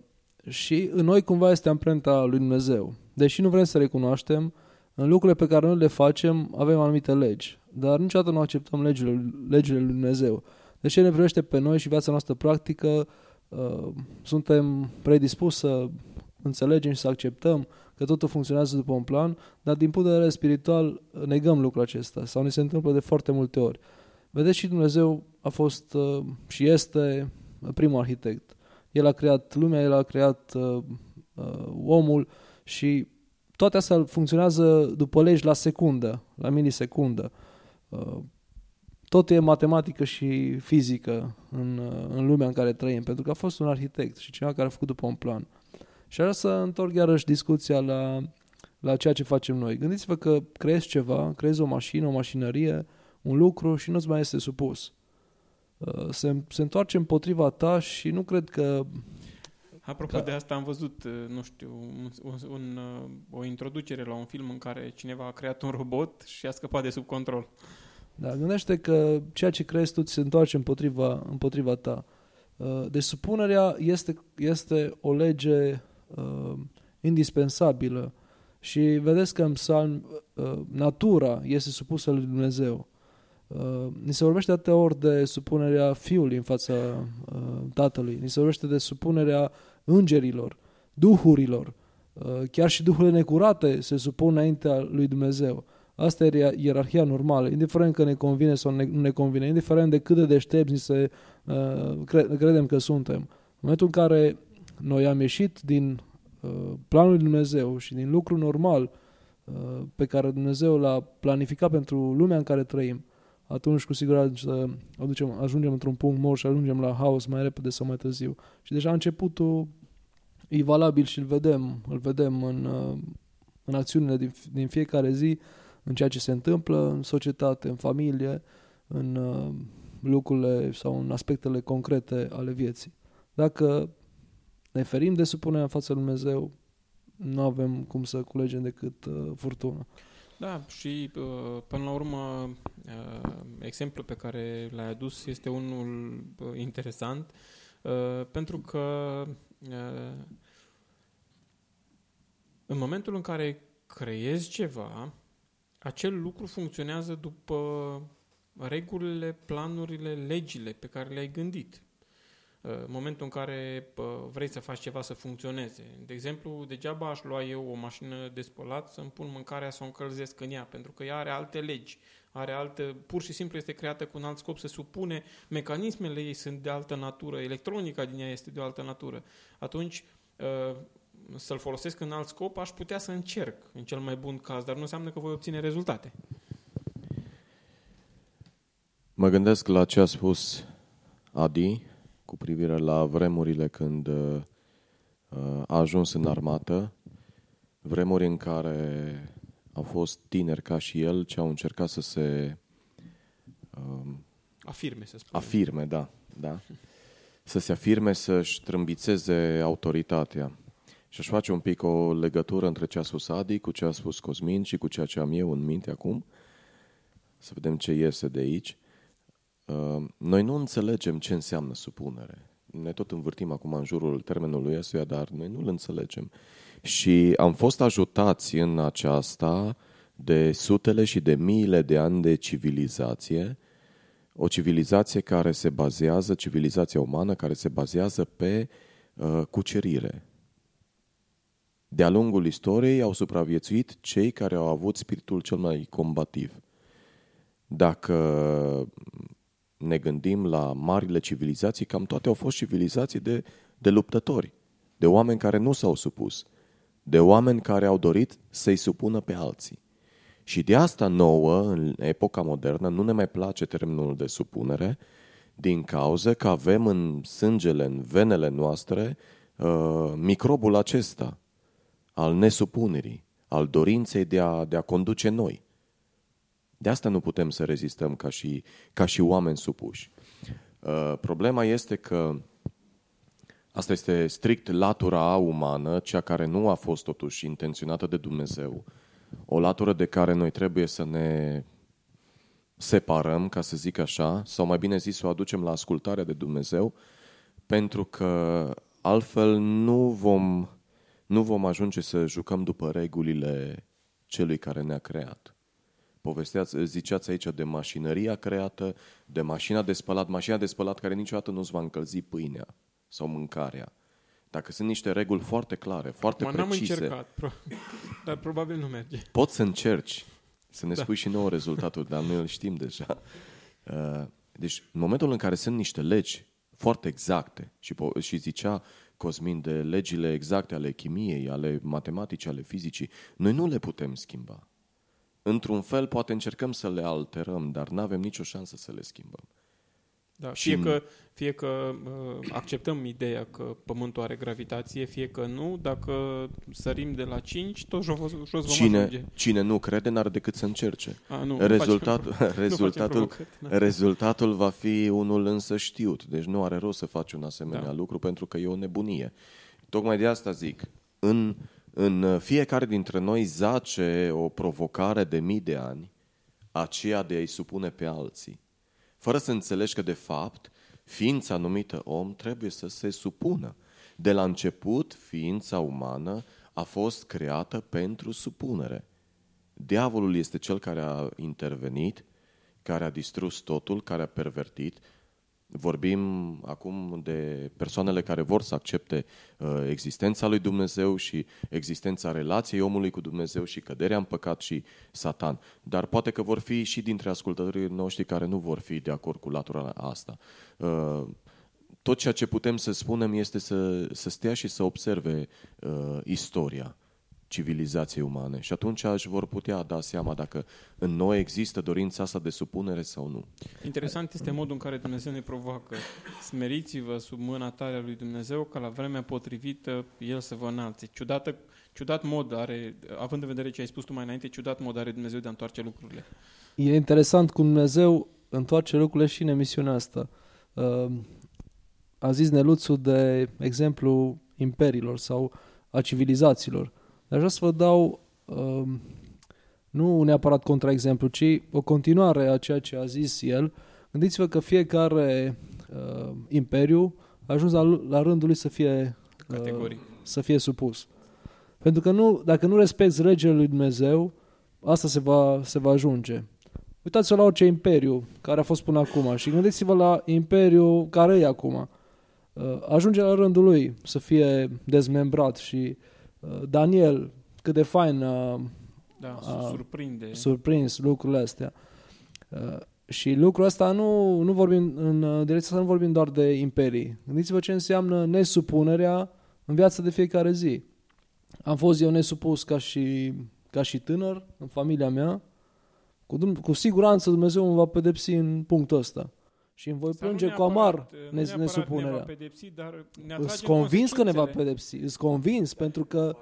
Speaker 3: și în noi cumva este amprenta lui Dumnezeu. Deși nu vrem să recunoaștem, în lucrurile pe care noi le facem avem anumite legi, dar niciodată nu acceptăm legile, legile lui Dumnezeu. Deci ce ne privește pe noi și viața noastră practică, uh, suntem predispuși să înțelegem și să acceptăm că totul funcționează după un plan, dar din punct de vedere spiritual negăm lucrul acesta sau ne se întâmplă de foarte multe ori. Vedeți și Dumnezeu a fost uh, și este primul arhitect. El a creat lumea, el a creat uh, uh, omul și toate astea funcționează după legi la secundă, la milisecundă. Uh, tot e matematică și fizică în, uh, în lumea în care trăim, pentru că a fost un arhitect și cineva care a făcut după un plan. Și aș vrea să întorc iarăși discuția la, la ceea ce facem noi. Gândiți-vă că creezi ceva, creezi o mașină, o mașinărie, un lucru și nu-ți mai este supus. Uh, Se, se întoarce împotriva ta și nu cred că
Speaker 1: Apropo
Speaker 3: Da.
Speaker 1: de asta, am văzut, uh, nu știu, un, un, un, uh, o introducere la un film în care cineva a creat un robot și a scăpat de sub control.
Speaker 3: Da, gândește că ceea ce crezi tu ți se întoarce împotriva, împotriva ta. Uh, deci supunerea este, este o lege uh, indispensabilă și vedeți că în psalm uh, natura este supusă lui Dumnezeu. Uh, ni se vorbește atâtea ori de supunerea fiului în fața uh, tatălui, ni se vorbește de supunerea îngerilor, duhurilor, uh, chiar și duhurile necurate se supun înaintea lui Dumnezeu. Asta e ierarhia normală, indiferent că ne convine sau nu ne convine, indiferent de cât de deștepți ni se uh, cre- credem că suntem. În momentul în care noi am ieșit din uh, planul lui Dumnezeu și din lucru normal uh, pe care Dumnezeu l-a planificat pentru lumea în care trăim, atunci cu siguranță aducem, ajungem într-un punct mor și ajungem la haos mai repede sau mai târziu. Și deja începutul e valabil și îl vedem, îl vedem în, uh, în acțiunile din, din fiecare zi, în ceea ce se întâmplă în societate, în familie, în uh, lucrurile sau în aspectele concrete ale vieții. Dacă ne ferim de supunerea în fața lui Dumnezeu, nu avem cum să culegem decât uh, furtună.
Speaker 1: Da, și uh, până la urmă, uh, exemplul pe care l-ai adus este unul uh, interesant, pentru că în momentul în care creezi ceva, acel lucru funcționează după regulile, planurile, legile pe care le-ai gândit. Uh, în momentul în care vrei să faci ceva să funcționeze. De exemplu, degeaba aș lua eu o mașină de spălat să-mi pun mâncarea să o încălzesc în ea, pentru că ea are alte legi, are alte, pur și simplu este creată cu un alt scop, se supune, mecanismele ei sunt de altă natură, electronica din ea este de o altă natură. Atunci, uh, să-l folosesc în alt scop, aș putea să încerc, în cel mai bun caz, dar nu înseamnă că voi obține rezultate.
Speaker 2: Mă gândesc la ce a spus Adi cu privire la vremurile când uh, a ajuns în armată, vremuri în care au fost tineri ca și el ce au încercat să se
Speaker 1: um, afirme, să spun.
Speaker 2: Afirme, da, da. Să se afirme, să-și trâmbițeze autoritatea. Și aș face un pic o legătură între ce a spus Adi cu ce a spus Cosmin și cu ceea ce am eu în minte acum. Să vedem ce iese de aici. Uh, noi nu înțelegem ce înseamnă supunere. Ne tot învârtim acum în jurul termenului ăstuia, dar noi nu-l înțelegem. Și am fost ajutați în aceasta de sutele și de miile de ani de civilizație, o civilizație care se bazează, civilizația umană care se bazează pe uh, cucerire. De-a lungul istoriei au supraviețuit cei care au avut spiritul cel mai combativ. Dacă ne gândim la marile civilizații, cam toate au fost civilizații de, de luptători, de oameni care nu s-au supus, de oameni care au dorit să-i supună pe alții. Și de asta nouă, în epoca modernă, nu ne mai place termenul de supunere, din cauza că avem în sângele, în venele noastre, uh, microbul acesta al nesupunerii, al dorinței de a, de a conduce noi. De asta nu putem să rezistăm ca și, ca și oameni supuși. Uh, problema este că asta este strict latura umană, cea care nu a fost totuși intenționată de Dumnezeu. O latură de care noi trebuie să ne separăm, ca să zic așa, sau mai bine zis, să o aducem la ascultarea de Dumnezeu, pentru că altfel nu vom, nu vom ajunge să jucăm după regulile celui care ne-a creat povesteați, ziceați aici de mașinăria creată, de mașina de spălat, mașina de spălat care niciodată nu-ți va încălzi pâinea sau mâncarea. Dacă sunt niște reguli foarte clare, foarte Acum, precise...
Speaker 1: n-am încercat, pro- dar probabil nu merge.
Speaker 2: Poți să încerci, să ne da. spui și nouă rezultatul, dar noi îl știm deja. Uh, deci, în momentul în care sunt niște legi foarte exacte și, și zicea Cosmin de legile exacte ale chimiei, ale matematicii, ale fizicii, noi nu le putem schimba într-un fel poate încercăm să le alterăm, dar nu avem nicio șansă să le schimbăm.
Speaker 1: Da, și fie că, fie că uh, acceptăm ideea că Pământul are gravitație, fie că nu, dacă sărim de la 5, tot jos, jos vom
Speaker 2: cine,
Speaker 1: ajunge.
Speaker 2: Cine nu crede n-are decât să încerce.
Speaker 1: A, nu,
Speaker 2: rezultatul,
Speaker 1: nu
Speaker 2: rezultatul, da. rezultatul va fi unul însă știut, deci nu are rost să faci un asemenea da. lucru pentru că e o nebunie. Tocmai de asta zic, în în fiecare dintre noi zace o provocare de mii de ani, aceea de a-i supune pe alții. Fără să înțelegi că, de fapt, Ființa numită om trebuie să se supună. De la început, ființa umană a fost creată pentru supunere. Diavolul este cel care a intervenit, care a distrus totul, care a pervertit. Vorbim acum de persoanele care vor să accepte uh, existența lui Dumnezeu și existența relației omului cu Dumnezeu și căderea în păcat și Satan. Dar poate că vor fi și dintre ascultătorii noștri care nu vor fi de acord cu latura asta. Uh, tot ceea ce putem să spunem este să, să stea și să observe uh, istoria civilizației umane și atunci își vor putea da seama dacă în noi există dorința asta de supunere sau nu.
Speaker 1: Interesant este modul în care Dumnezeu ne provoacă. Smeriți-vă sub mâna tare a lui Dumnezeu ca la vremea potrivită El să vă înalțe. Ciudată, ciudat mod are, având în vedere ce ai spus tu mai înainte, ciudat mod are Dumnezeu de a întoarce lucrurile.
Speaker 3: E interesant cum Dumnezeu întoarce lucrurile și în emisiunea asta. Uh, a zis Neluțu de exemplu imperiilor sau a civilizațiilor. Dar vreau să vă dau um, nu neapărat contraexemplu, ci o continuare a ceea ce a zis el. Gândiți-vă că fiecare uh, imperiu a ajuns la, la rândul lui să fie, uh, să fie supus. Pentru că nu, dacă nu respecti regele lui Dumnezeu, asta se va, se va ajunge. Uitați-vă la orice imperiu care a fost până acum și gândiți-vă la imperiu care e acum. Uh, ajunge la rândul lui să fie dezmembrat și uh, Daniel, cât de fain a,
Speaker 1: da, a surprinde.
Speaker 3: surprins lucrurile astea. Uh, și lucrul ăsta nu, nu vorbim, în direcția asta nu vorbim doar de imperii. Gândiți-vă ce înseamnă nesupunerea în viața de fiecare zi. Am fost eu nesupus ca și, ca și tânăr în familia mea. Cu, cu siguranță Dumnezeu mă va pedepsi în punctul ăsta și îmi voi Sau plânge cu amar nesupunerea. Ne va pedepsi, dar ne Îți convins că ne va pedepsi, îți convins, pentru că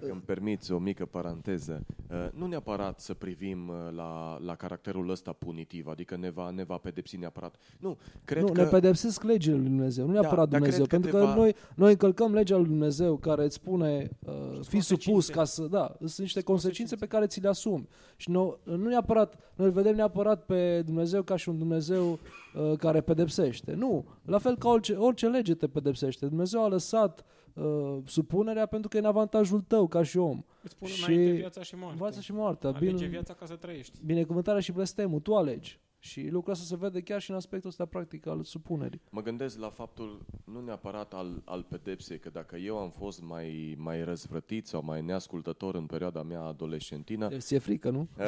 Speaker 2: dacă îmi permiți o mică paranteză, uh, nu neapărat să privim uh, la, la caracterul ăsta punitiv, adică ne va, ne va pedepsi neapărat. Nu, cred
Speaker 3: nu,
Speaker 2: că...
Speaker 3: ne pedepsesc legile lui Dumnezeu, nu neapărat da, Dumnezeu, pentru că, că va... noi, noi încălcăm legea lui Dumnezeu care îți spune uh, fi supus ca să... Da, sunt niște consecințe pe care ți le asumi. Și nu, nu neapărat, noi îl vedem neapărat pe Dumnezeu ca și un Dumnezeu uh, care pedepsește. Nu, la fel ca orice, orice lege te pedepsește. Dumnezeu a lăsat uh, uh, supunerea pentru că e în avantajul tău ca și om.
Speaker 1: Îți spun și viața și moartea.
Speaker 3: Viața și moartea.
Speaker 1: Alege Bine, viața ca să trăiești.
Speaker 3: Binecuvântarea și blestemul, tu alegi. Și lucrul ăsta se vede chiar și în aspectul ăsta practic al supunerii.
Speaker 2: Mă gândesc la faptul, nu neapărat al, al pedepsei, că dacă eu am fost mai, mai răzvrătit sau mai neascultător în perioada mea adolescentină...
Speaker 3: Deci ți-e frică, nu?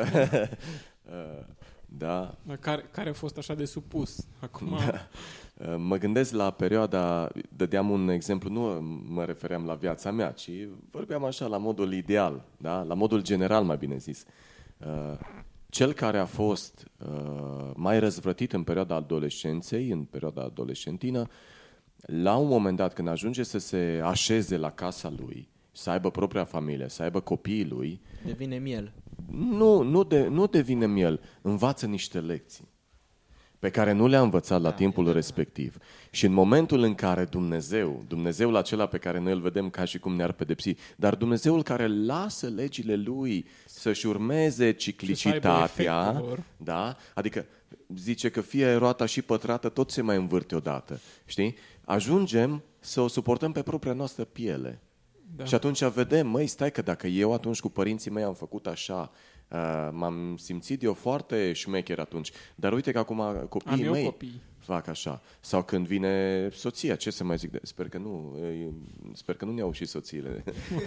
Speaker 2: da.
Speaker 1: Care, care a fost așa de supus? Acum... Da.
Speaker 2: Mă gândesc la perioada, dădeam un exemplu, nu mă refeream la viața mea, ci vorbeam așa la modul ideal, da? la modul general mai bine zis. Cel care a fost mai răzvrătit în perioada adolescenței, în perioada adolescentină, la un moment dat când ajunge să se așeze la casa lui, să aibă propria familie, să aibă copiii lui...
Speaker 4: Devine miel.
Speaker 2: Nu, nu, de, nu devine miel, învață niște lecții pe care nu le-a învățat la da, timpul da. respectiv. Și în momentul în care Dumnezeu, Dumnezeul acela pe care noi îl vedem ca și cum ne-ar pedepsi, dar Dumnezeul care lasă legile Lui să-și urmeze ciclicitatea, da? adică zice că fie roata și pătrată, tot se mai învârte odată, știi? Ajungem să o suportăm pe propria noastră piele. Da. Și atunci vedem, măi, stai că dacă eu atunci cu părinții mei am făcut așa, Uh, m-am simțit eu foarte șmecher atunci. Dar uite că acum copiii mei copii. fac așa. Sau când vine soția, ce să mai zic? De... Sper că nu, sper că nu ne-au și soțiile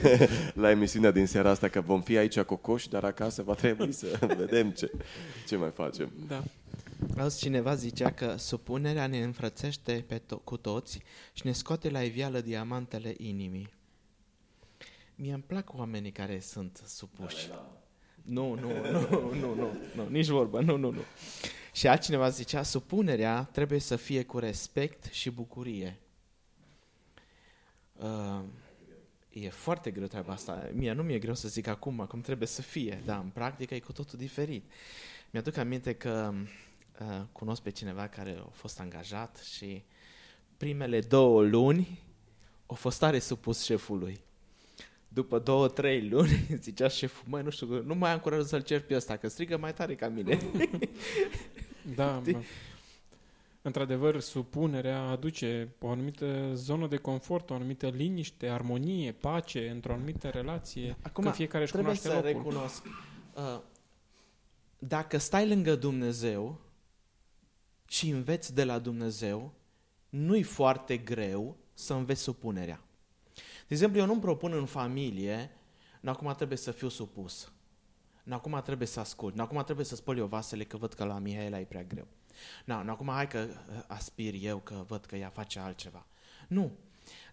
Speaker 2: la emisiunea din seara asta, că vom fi aici cocoși, dar acasă va trebui să vedem ce, ce mai facem.
Speaker 1: Da.
Speaker 4: Azi cineva zicea că supunerea ne înfrățește pe to- cu toți și ne scoate la iveală diamantele inimii. Mie îmi plac oamenii care sunt supuși. Da, da. Nu, nu, nu, nu, nu, nu, nici vorba, nu, nu, nu. Și altcineva zicea, supunerea trebuie să fie cu respect și bucurie. Uh, e foarte greu treaba asta. Mie nu mi-e greu să zic acum cum trebuie să fie, dar în practică e cu totul diferit. Mi-aduc aminte că uh, cunosc pe cineva care a fost angajat și primele două luni a fost tare supus șefului după două, trei luni, zicea șeful, măi, nu știu, nu mai am curajul să-l cer pe ăsta, că strigă mai tare ca mine.
Speaker 1: da, mă. într-adevăr, supunerea aduce o anumită zonă de confort, o anumită liniște, armonie, pace într-o anumită relație,
Speaker 4: Acum,
Speaker 1: că fiecare își
Speaker 4: trebuie
Speaker 1: cunoaște
Speaker 4: să
Speaker 1: locul.
Speaker 4: recunosc. Uh, dacă stai lângă Dumnezeu și înveți de la Dumnezeu, nu-i foarte greu să înveți supunerea. De exemplu, eu nu-mi propun în familie, nu acum trebuie să fiu supus. Nu acum trebuie să ascult. Nu acum trebuie să spăl eu vasele că văd că la Mihaela e prea greu. Nu, nu acum hai că uh, aspir eu că văd că ea face altceva. Nu.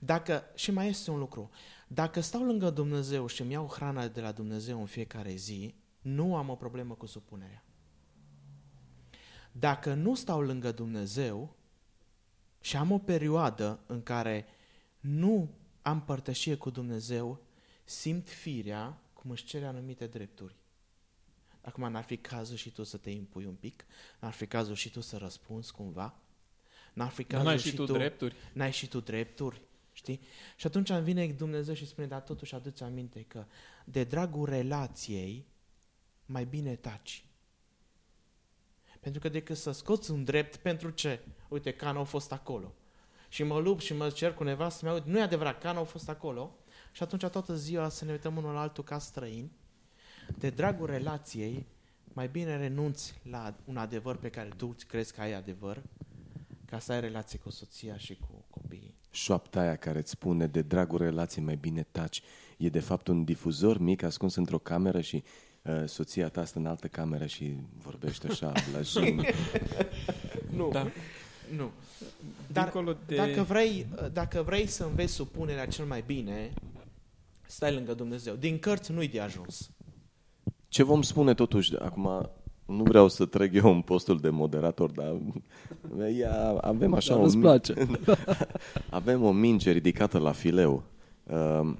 Speaker 4: Dacă, și mai este un lucru, dacă stau lângă Dumnezeu și îmi iau hrana de la Dumnezeu în fiecare zi, nu am o problemă cu supunerea. Dacă nu stau lângă Dumnezeu și am o perioadă în care nu am părtășie cu Dumnezeu, simt firea cum își cere anumite drepturi. Acum n-ar fi cazul și tu să te impui un pic? N-ar fi cazul și tu să răspunzi cumva? N-ar fi
Speaker 1: Dar
Speaker 4: cazul
Speaker 1: n-ai și tu drepturi.
Speaker 4: N-ai și tu drepturi, știi? Și atunci îmi vine Dumnezeu și spune, dar totuși aduți aminte că de dragul relației, mai bine taci. Pentru că decât să scoți un drept, pentru ce? Uite, Cana a fost acolo. Și mă lupt și mă cer cu nevastă mea, uite, nu e adevărat, Cana a fost acolo. Și atunci toată ziua să ne uităm unul la altul ca străini. De dragul relației, mai bine renunți la un adevăr pe care tu crezi că ai adevăr, ca să ai relație cu soția și cu copiii.
Speaker 2: Șoapta aia care îți spune de dragul relației mai bine taci e de fapt un difuzor mic ascuns într-o cameră și uh, soția ta stă în altă cameră și vorbește așa la jim.
Speaker 4: Nu,
Speaker 1: Da.
Speaker 4: Nu. Dar
Speaker 1: Dincolo de...
Speaker 4: Dacă vrei, dacă vrei să înveți supunerea cel mai bine, stai lângă Dumnezeu. Din cărți nu-i de ajuns.
Speaker 2: Ce vom spune totuși, acum nu vreau să trec eu în postul de moderator, dar ea, avem așa
Speaker 3: Dar
Speaker 2: o,
Speaker 3: îți place.
Speaker 2: avem o minge ridicată la fileu. Uh,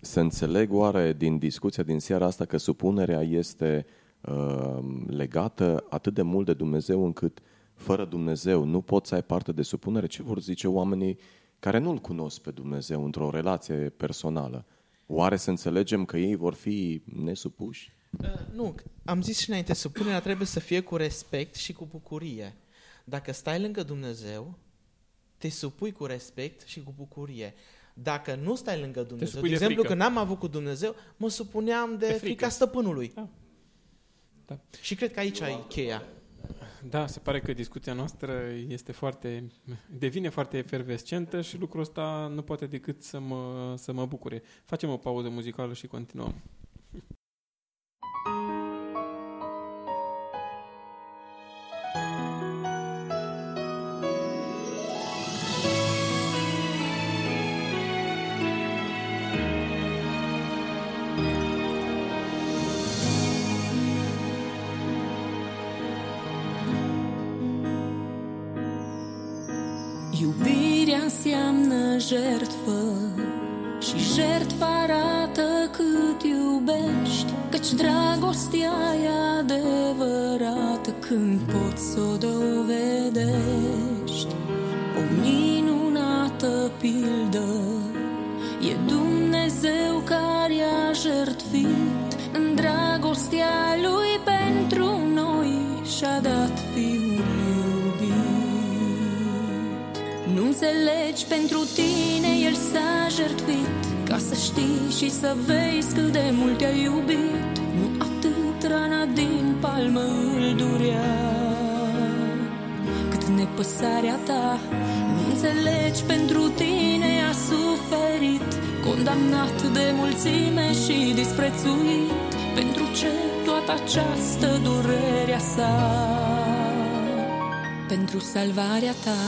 Speaker 2: Să înțeleg oare din discuția din seara asta că supunerea este uh, legată atât de mult de Dumnezeu încât fără Dumnezeu nu poți să ai parte de supunere? Ce vor zice oamenii care nu-L cunosc pe Dumnezeu într-o relație personală? Oare să înțelegem că ei vor fi nesupuși?
Speaker 4: Uh, nu, am zis și înainte, supunerea trebuie să fie cu respect și cu bucurie. Dacă stai lângă Dumnezeu, te supui cu respect și cu bucurie. Dacă nu stai lângă Dumnezeu,
Speaker 1: supui
Speaker 4: de
Speaker 1: de
Speaker 4: exemplu,
Speaker 1: frică.
Speaker 4: când n-am avut cu Dumnezeu, mă supuneam de,
Speaker 1: De
Speaker 4: frica
Speaker 1: frică.
Speaker 4: stăpânului.
Speaker 1: Da. Da.
Speaker 4: Și cred că aici ai cheia.
Speaker 1: Da, se pare că discuția noastră este foarte, devine foarte efervescentă și lucrul ăsta nu poate decât să mă, să mă bucure. Facem o pauză muzicală și continuăm.
Speaker 5: Jertfă Și jertfa arată cât iubești Căci dragostea e adevărată Când poți să o dovedești. O minunată pildă E Dumnezeu care a jertfit În dragostea Lui pentru noi Și-a dat Fiul iubit. Nu înțelegi pentru tine El s-a jertfit. Ca să știi și să vezi cât de mult te-a iubit. Nu atât rana din palmă îl durea. Cât nepăsarea ta Nu înțelegi pentru tine a suferit. Condamnat de mulțime și disprețuit. Pentru ce toată această durerea sa? Pentru salvarea ta.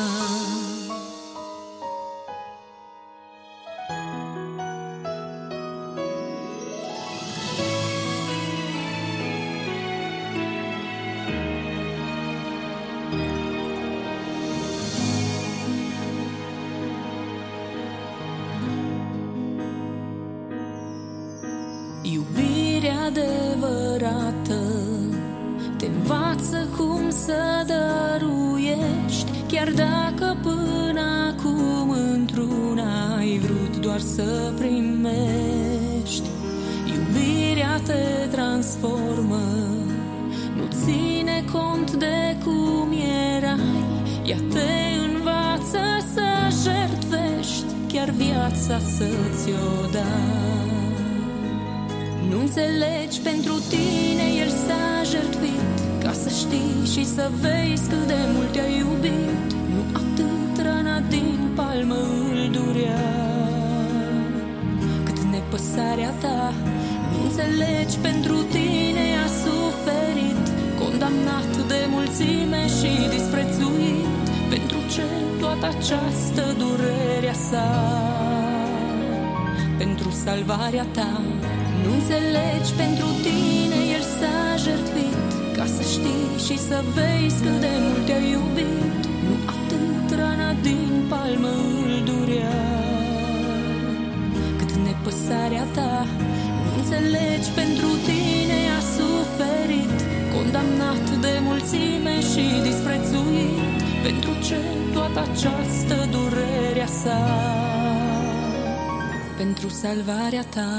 Speaker 5: Și să vezi cât de mult te-a iubit. Nu atât rana din palmă îl durea Cât nepăsarea ta. Nu înțelegi pentru tine a suferit Condamnat de mulțime și disprețuit. Pentru ce toată această durerea sa? Pentru salvarea ta. Nu înțelegi pentru tine el s-a jertfit ca să știi și să vezi cât de mult te-a iubit Nu atât rana din palmă îl durea. Cât nepăsarea ta Nu înțelegi pentru tine a suferit. Condamnat de mulțime și disprețuit Pentru ce toată această durerea sa? Pentru salvarea ta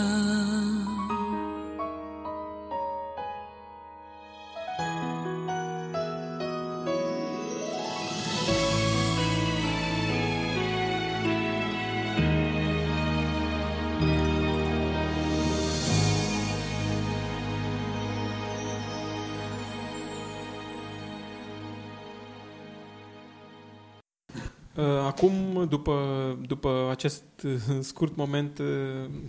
Speaker 1: Acum, după, după acest uh, scurt moment, uh,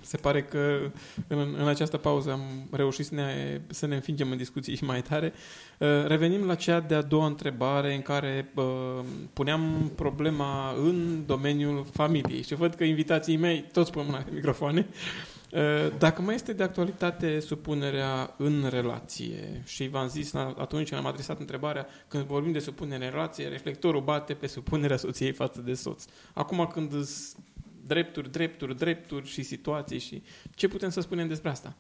Speaker 1: se pare că în, în această pauză am reușit să ne, să ne înfingem în discuții și mai tare. Uh, Revenim la cea de-a doua întrebare în care uh, puneam problema în domeniul familiei și văd că invitații mei toți pun mâna pe microfoane. Uh, Dacă mai este de actualitate supunerea în relație și v-am zis la- atunci când am adresat întrebarea, când vorbim de supunere în relație, reflectorul bate pe supunerea soției față de soț. Acum când sunt drepturi, drepturi, drepturi și situații și ce putem să spunem despre asta?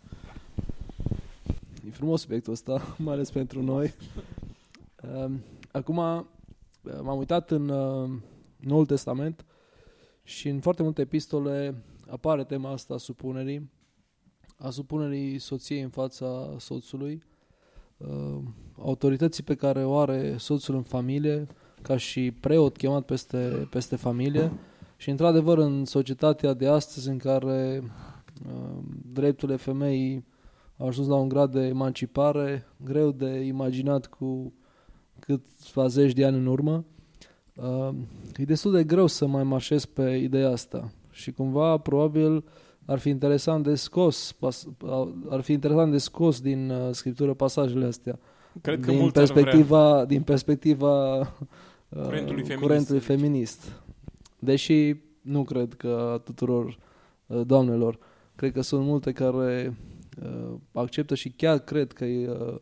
Speaker 3: E frumos subiectul ăsta, mai ales pentru noi. Um, Acum, uh, m-am uitat în uh, Noul Testament și în foarte multe epistole apare tema asta a supunerii, a supunerii soției în fața soțului, uh, autorității pe care o are soțul în familie, ca și preot chemat peste, peste familie și într-adevăr în societatea de astăzi în care uh, drepturile femeii au ajuns la un grad de emancipare greu de imaginat cu câțiva zeci de ani în urmă. Uh, e destul de greu să mai marșez pe ideea asta și cumva probabil ar fi interesant de scos pas, ar fi interesant de scos din uh, scriptură pasajele astea.
Speaker 1: Cred că
Speaker 3: din
Speaker 1: mulți ar vrea.
Speaker 3: perspectiva, din perspectiva uh,
Speaker 1: Curentului feminist,
Speaker 3: curentului
Speaker 1: să zicem.
Speaker 3: feminist. Deși nu cred că a tuturor uh, doamnelor. Cred că sunt multe care uh, acceptă și chiar cred că e uh, uh,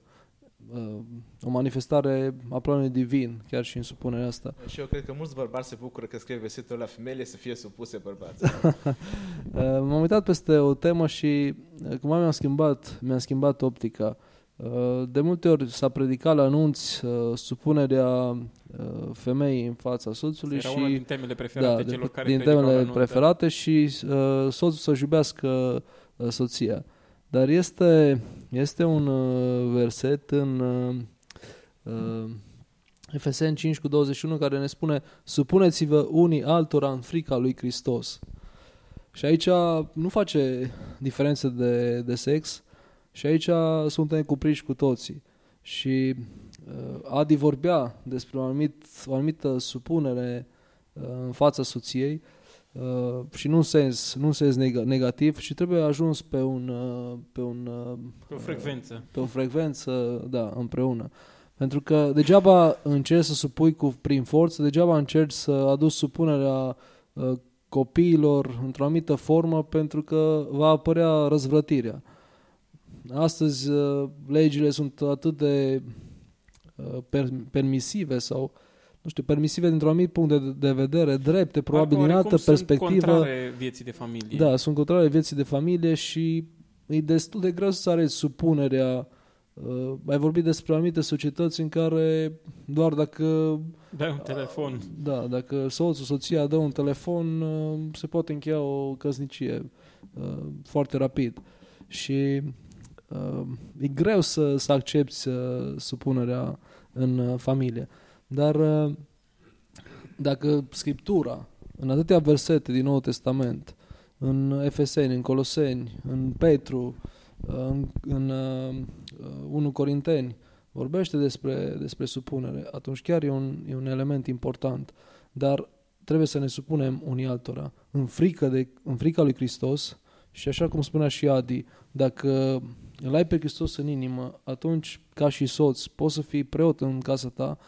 Speaker 3: o manifestare a planului divin, chiar și în supunerea asta.
Speaker 6: Și eu cred că mulți bărbați se bucură că scrie versetul la femeile să fie supuse bărbați.
Speaker 3: Uh, M-am uitat peste o temă și uh, cumva mi-am schimbat, mi-am schimbat optica. Uh, De multe ori s-a predicat la anunț uh, supunerea uh, femeii în fața soțului
Speaker 1: Era
Speaker 3: și
Speaker 1: una din temele preferate
Speaker 3: da,
Speaker 1: celor care
Speaker 3: din
Speaker 1: predicau la
Speaker 3: temele
Speaker 1: nuntă.
Speaker 3: preferate și uh, soțul să-și iubească uh, soția. Dar este, este un uh, verset în uh, uh, Efeseni 5 cu 21 care ne spune Supuneți-vă unii altora în frica lui Hristos. Și aici nu face diferență de, de sex și aici suntem cupriși cu toții. Și uh, Adi vorbea despre o, anumit, o anumită supunere uh, în fața soției uh, și nu în sens, nu în sens neg- negativ și trebuie ajuns pe un, uh, pe un uh,
Speaker 1: Pe o frecvență.
Speaker 3: pe o frecvență, da, împreună. Pentru că degeaba încerci să supui cu, prin forță, degeaba încerci să aduci supunerea uh, copiilor într-o anumită formă pentru că va apărea răzvrătirea. Astăzi uh, legile sunt atât de uh, per, permisive sau nu știu, permisive dintr-un anumit punct de, de vedere, drepte, probabil din
Speaker 1: Oarecum
Speaker 3: altă
Speaker 1: sunt
Speaker 3: perspectivă.
Speaker 1: contrare vieții de familie.
Speaker 3: Da, sunt contrare vieții de familie și e destul de greu să arăți supunerea. Uh, ai vorbit despre anumite societăți în care doar dacă
Speaker 1: Dai un telefon.
Speaker 3: da, dacă soțul, soția dă un telefon, uh, se poate încheia o căsnicie uh, foarte rapid. Și uh, e greu să, să accepti uh, supunerea în uh, familie. Dar uh, dacă Scriptura, în atâtea versete din Noul Testament, în Efeseni, în Coloseni, în Petru, în, în uh, 1 Corinteni, vorbește despre, despre supunere, atunci chiar e un, e un element important. Dar trebuie să ne supunem unii altora în frică, de, în frica lui Hristos și așa cum spunea și Adi, dacă îl ai pe Hristos în inimă, atunci ca și soț poți să fii preot în casa ta,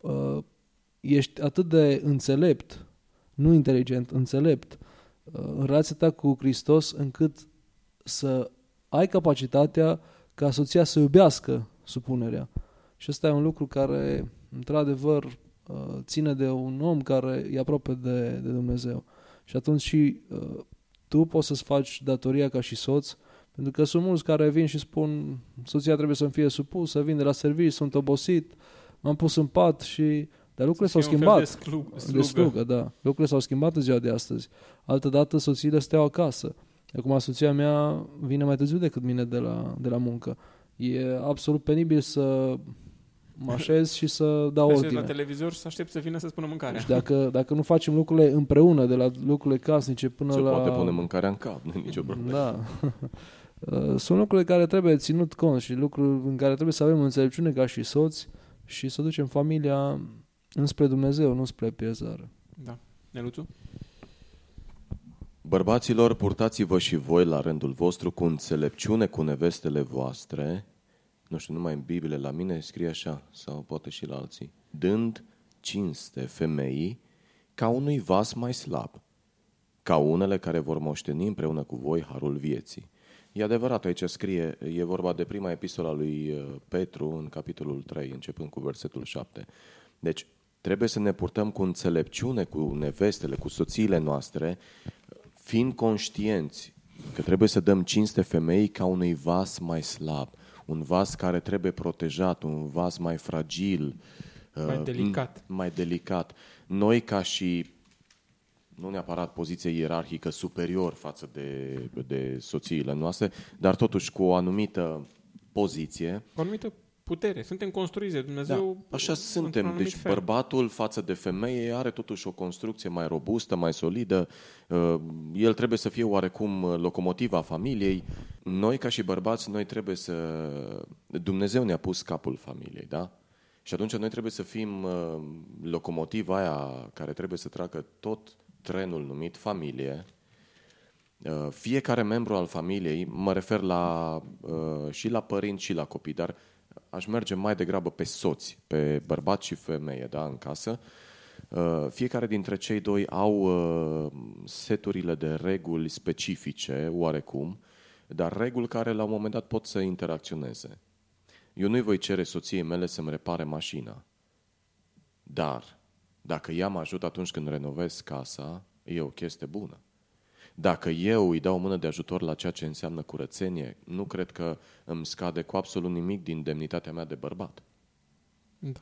Speaker 3: uh, ești atât de înțelept, nu inteligent, înțelept, uh, în relația ta cu Hristos, încât să ai capacitatea ca soția să iubească supunerea. Și ăsta e un lucru care, într-adevăr, uh, ține de un om care e aproape de, de Dumnezeu. Și atunci și uh, tu poți să-ți faci datoria ca și soț, pentru că sunt mulți care vin și spun soția trebuie să-mi fie supusă, vin de la serviciu, sunt obosit, m-am pus în pat și... Dar lucrurile s-au schimbat.
Speaker 1: De, slug,
Speaker 3: de slugă, da. Lucrurile s-au schimbat în ziua de astăzi. Altădată soțiile steau acasă. Acum soția mea vine mai târziu decât mine de la, de la muncă. E absolut penibil să mă așez și să dau ordine.
Speaker 1: la televizor și să aștept să vină să spună mâncarea.
Speaker 3: Și dacă, dacă nu facem lucrurile împreună, de la lucrurile casnice până
Speaker 2: Se
Speaker 3: la...
Speaker 2: poate pune mâncarea în cap, nu nicio problemă.
Speaker 3: Da. Sunt lucrurile care trebuie ținut cont și lucruri în care trebuie să avem înțelepciune ca și soți și să ducem familia înspre Dumnezeu, nu spre pierzare.
Speaker 1: Da. Neluțu?
Speaker 2: Bărbaților, purtați-vă și voi la rândul vostru cu înțelepciune cu nevestele voastre, nu știu, numai în Biblie, la mine scrie așa, sau poate și la alții, dând cinste femeii ca unui vas mai slab, ca unele care vor moșteni împreună cu voi harul vieții. E adevărat, aici scrie, e vorba de prima epistola lui uh, Petru în capitolul 3, începând cu versetul 7. Deci, trebuie să ne purtăm cu înțelepciune cu nevestele, cu soțiile noastre, fiind conștienți că trebuie să dăm cinste femeii ca unui vas mai slab, un vas care trebuie protejat, un vas mai fragil,
Speaker 1: mai uh, delicat.
Speaker 2: Mai delicat. Noi ca și nu neapărat poziție ierarhică superior față de, de soțiile noastre, dar totuși cu o anumită poziție.
Speaker 1: O anumită putere. Suntem construiți de Dumnezeu.
Speaker 2: Da, așa suntem. Deci fel. bărbatul față de femeie are totuși o construcție mai robustă, mai solidă. Uh, el trebuie să fie oarecum locomotiva familiei. Noi ca și bărbați, noi trebuie să... Dumnezeu ne-a pus capul familiei, da? Și atunci noi trebuie să fim uh, locomotiva aia care trebuie să tragă tot trenul numit familie, uh, fiecare membru al familiei, mă refer la, și la părinți și la copii, dar aș merge mai degrabă pe soți, pe bărbat și femeie, da, în casă. Uh, fiecare dintre cei doi au uh, seturile de reguli specifice, oarecum, dar reguli care la un moment dat pot să interacționeze. Eu nu-i voi cere soției mele să-mi repare mașina, dar dacă ea mă ajută atunci când renovez casa, e o chestie bună. Dacă eu îi dau o mână de ajutor la ceea ce înseamnă curățenie, nu cred că îmi scade cu absolut nimic din demnitatea mea de bărbat.
Speaker 1: Da.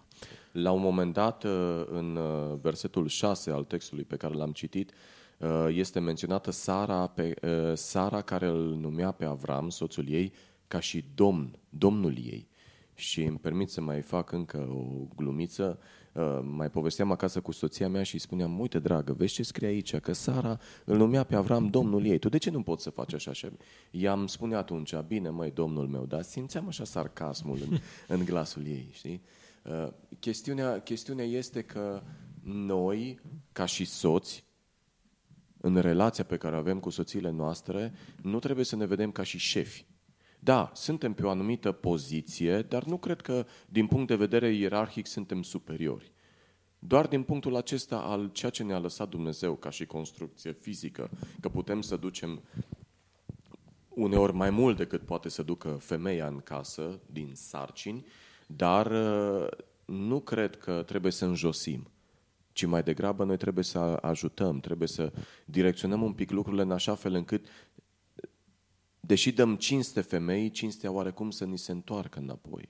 Speaker 2: La un moment dat, uh, în uh, versetul 6 al textului pe care l-am citit, uh, este menționată Sara, pe, Sara care îl numea pe Avram, soțul ei, ca și domn, domnul ei. Și îmi permit să mai fac încă o glumiță. Uh, mai povesteam acasă cu soția mea și îi spuneam, uite dragă, vezi ce scrie aici, că Sara îl numea pe Avram domnul ei, tu de ce nu poți să faci așa? Și i-am spune atunci, bine măi domnul meu, dar simțeam așa sarcasmul în, în glasul ei, știi? Uh, chestiunea, chestiunea este că noi, ca și soți, în relația pe care o avem cu soțiile noastre, nu trebuie să ne vedem ca și șefi. Da, suntem pe o anumită poziție, dar nu cred că din punct de vedere ierarhic suntem superiori. Doar din punctul acesta al ceea ce ne-a lăsat Dumnezeu ca și construcție fizică, că putem să ducem uneori mai mult decât poate să ducă femeia în casă din sarcini, dar uh, nu cred că trebuie să înjosim, ci mai degrabă noi trebuie să ajutăm, trebuie să direcționăm un pic lucrurile în așa fel încât deși dăm cinste femeii, cinstea oarecum să ni se întoarcă înapoi.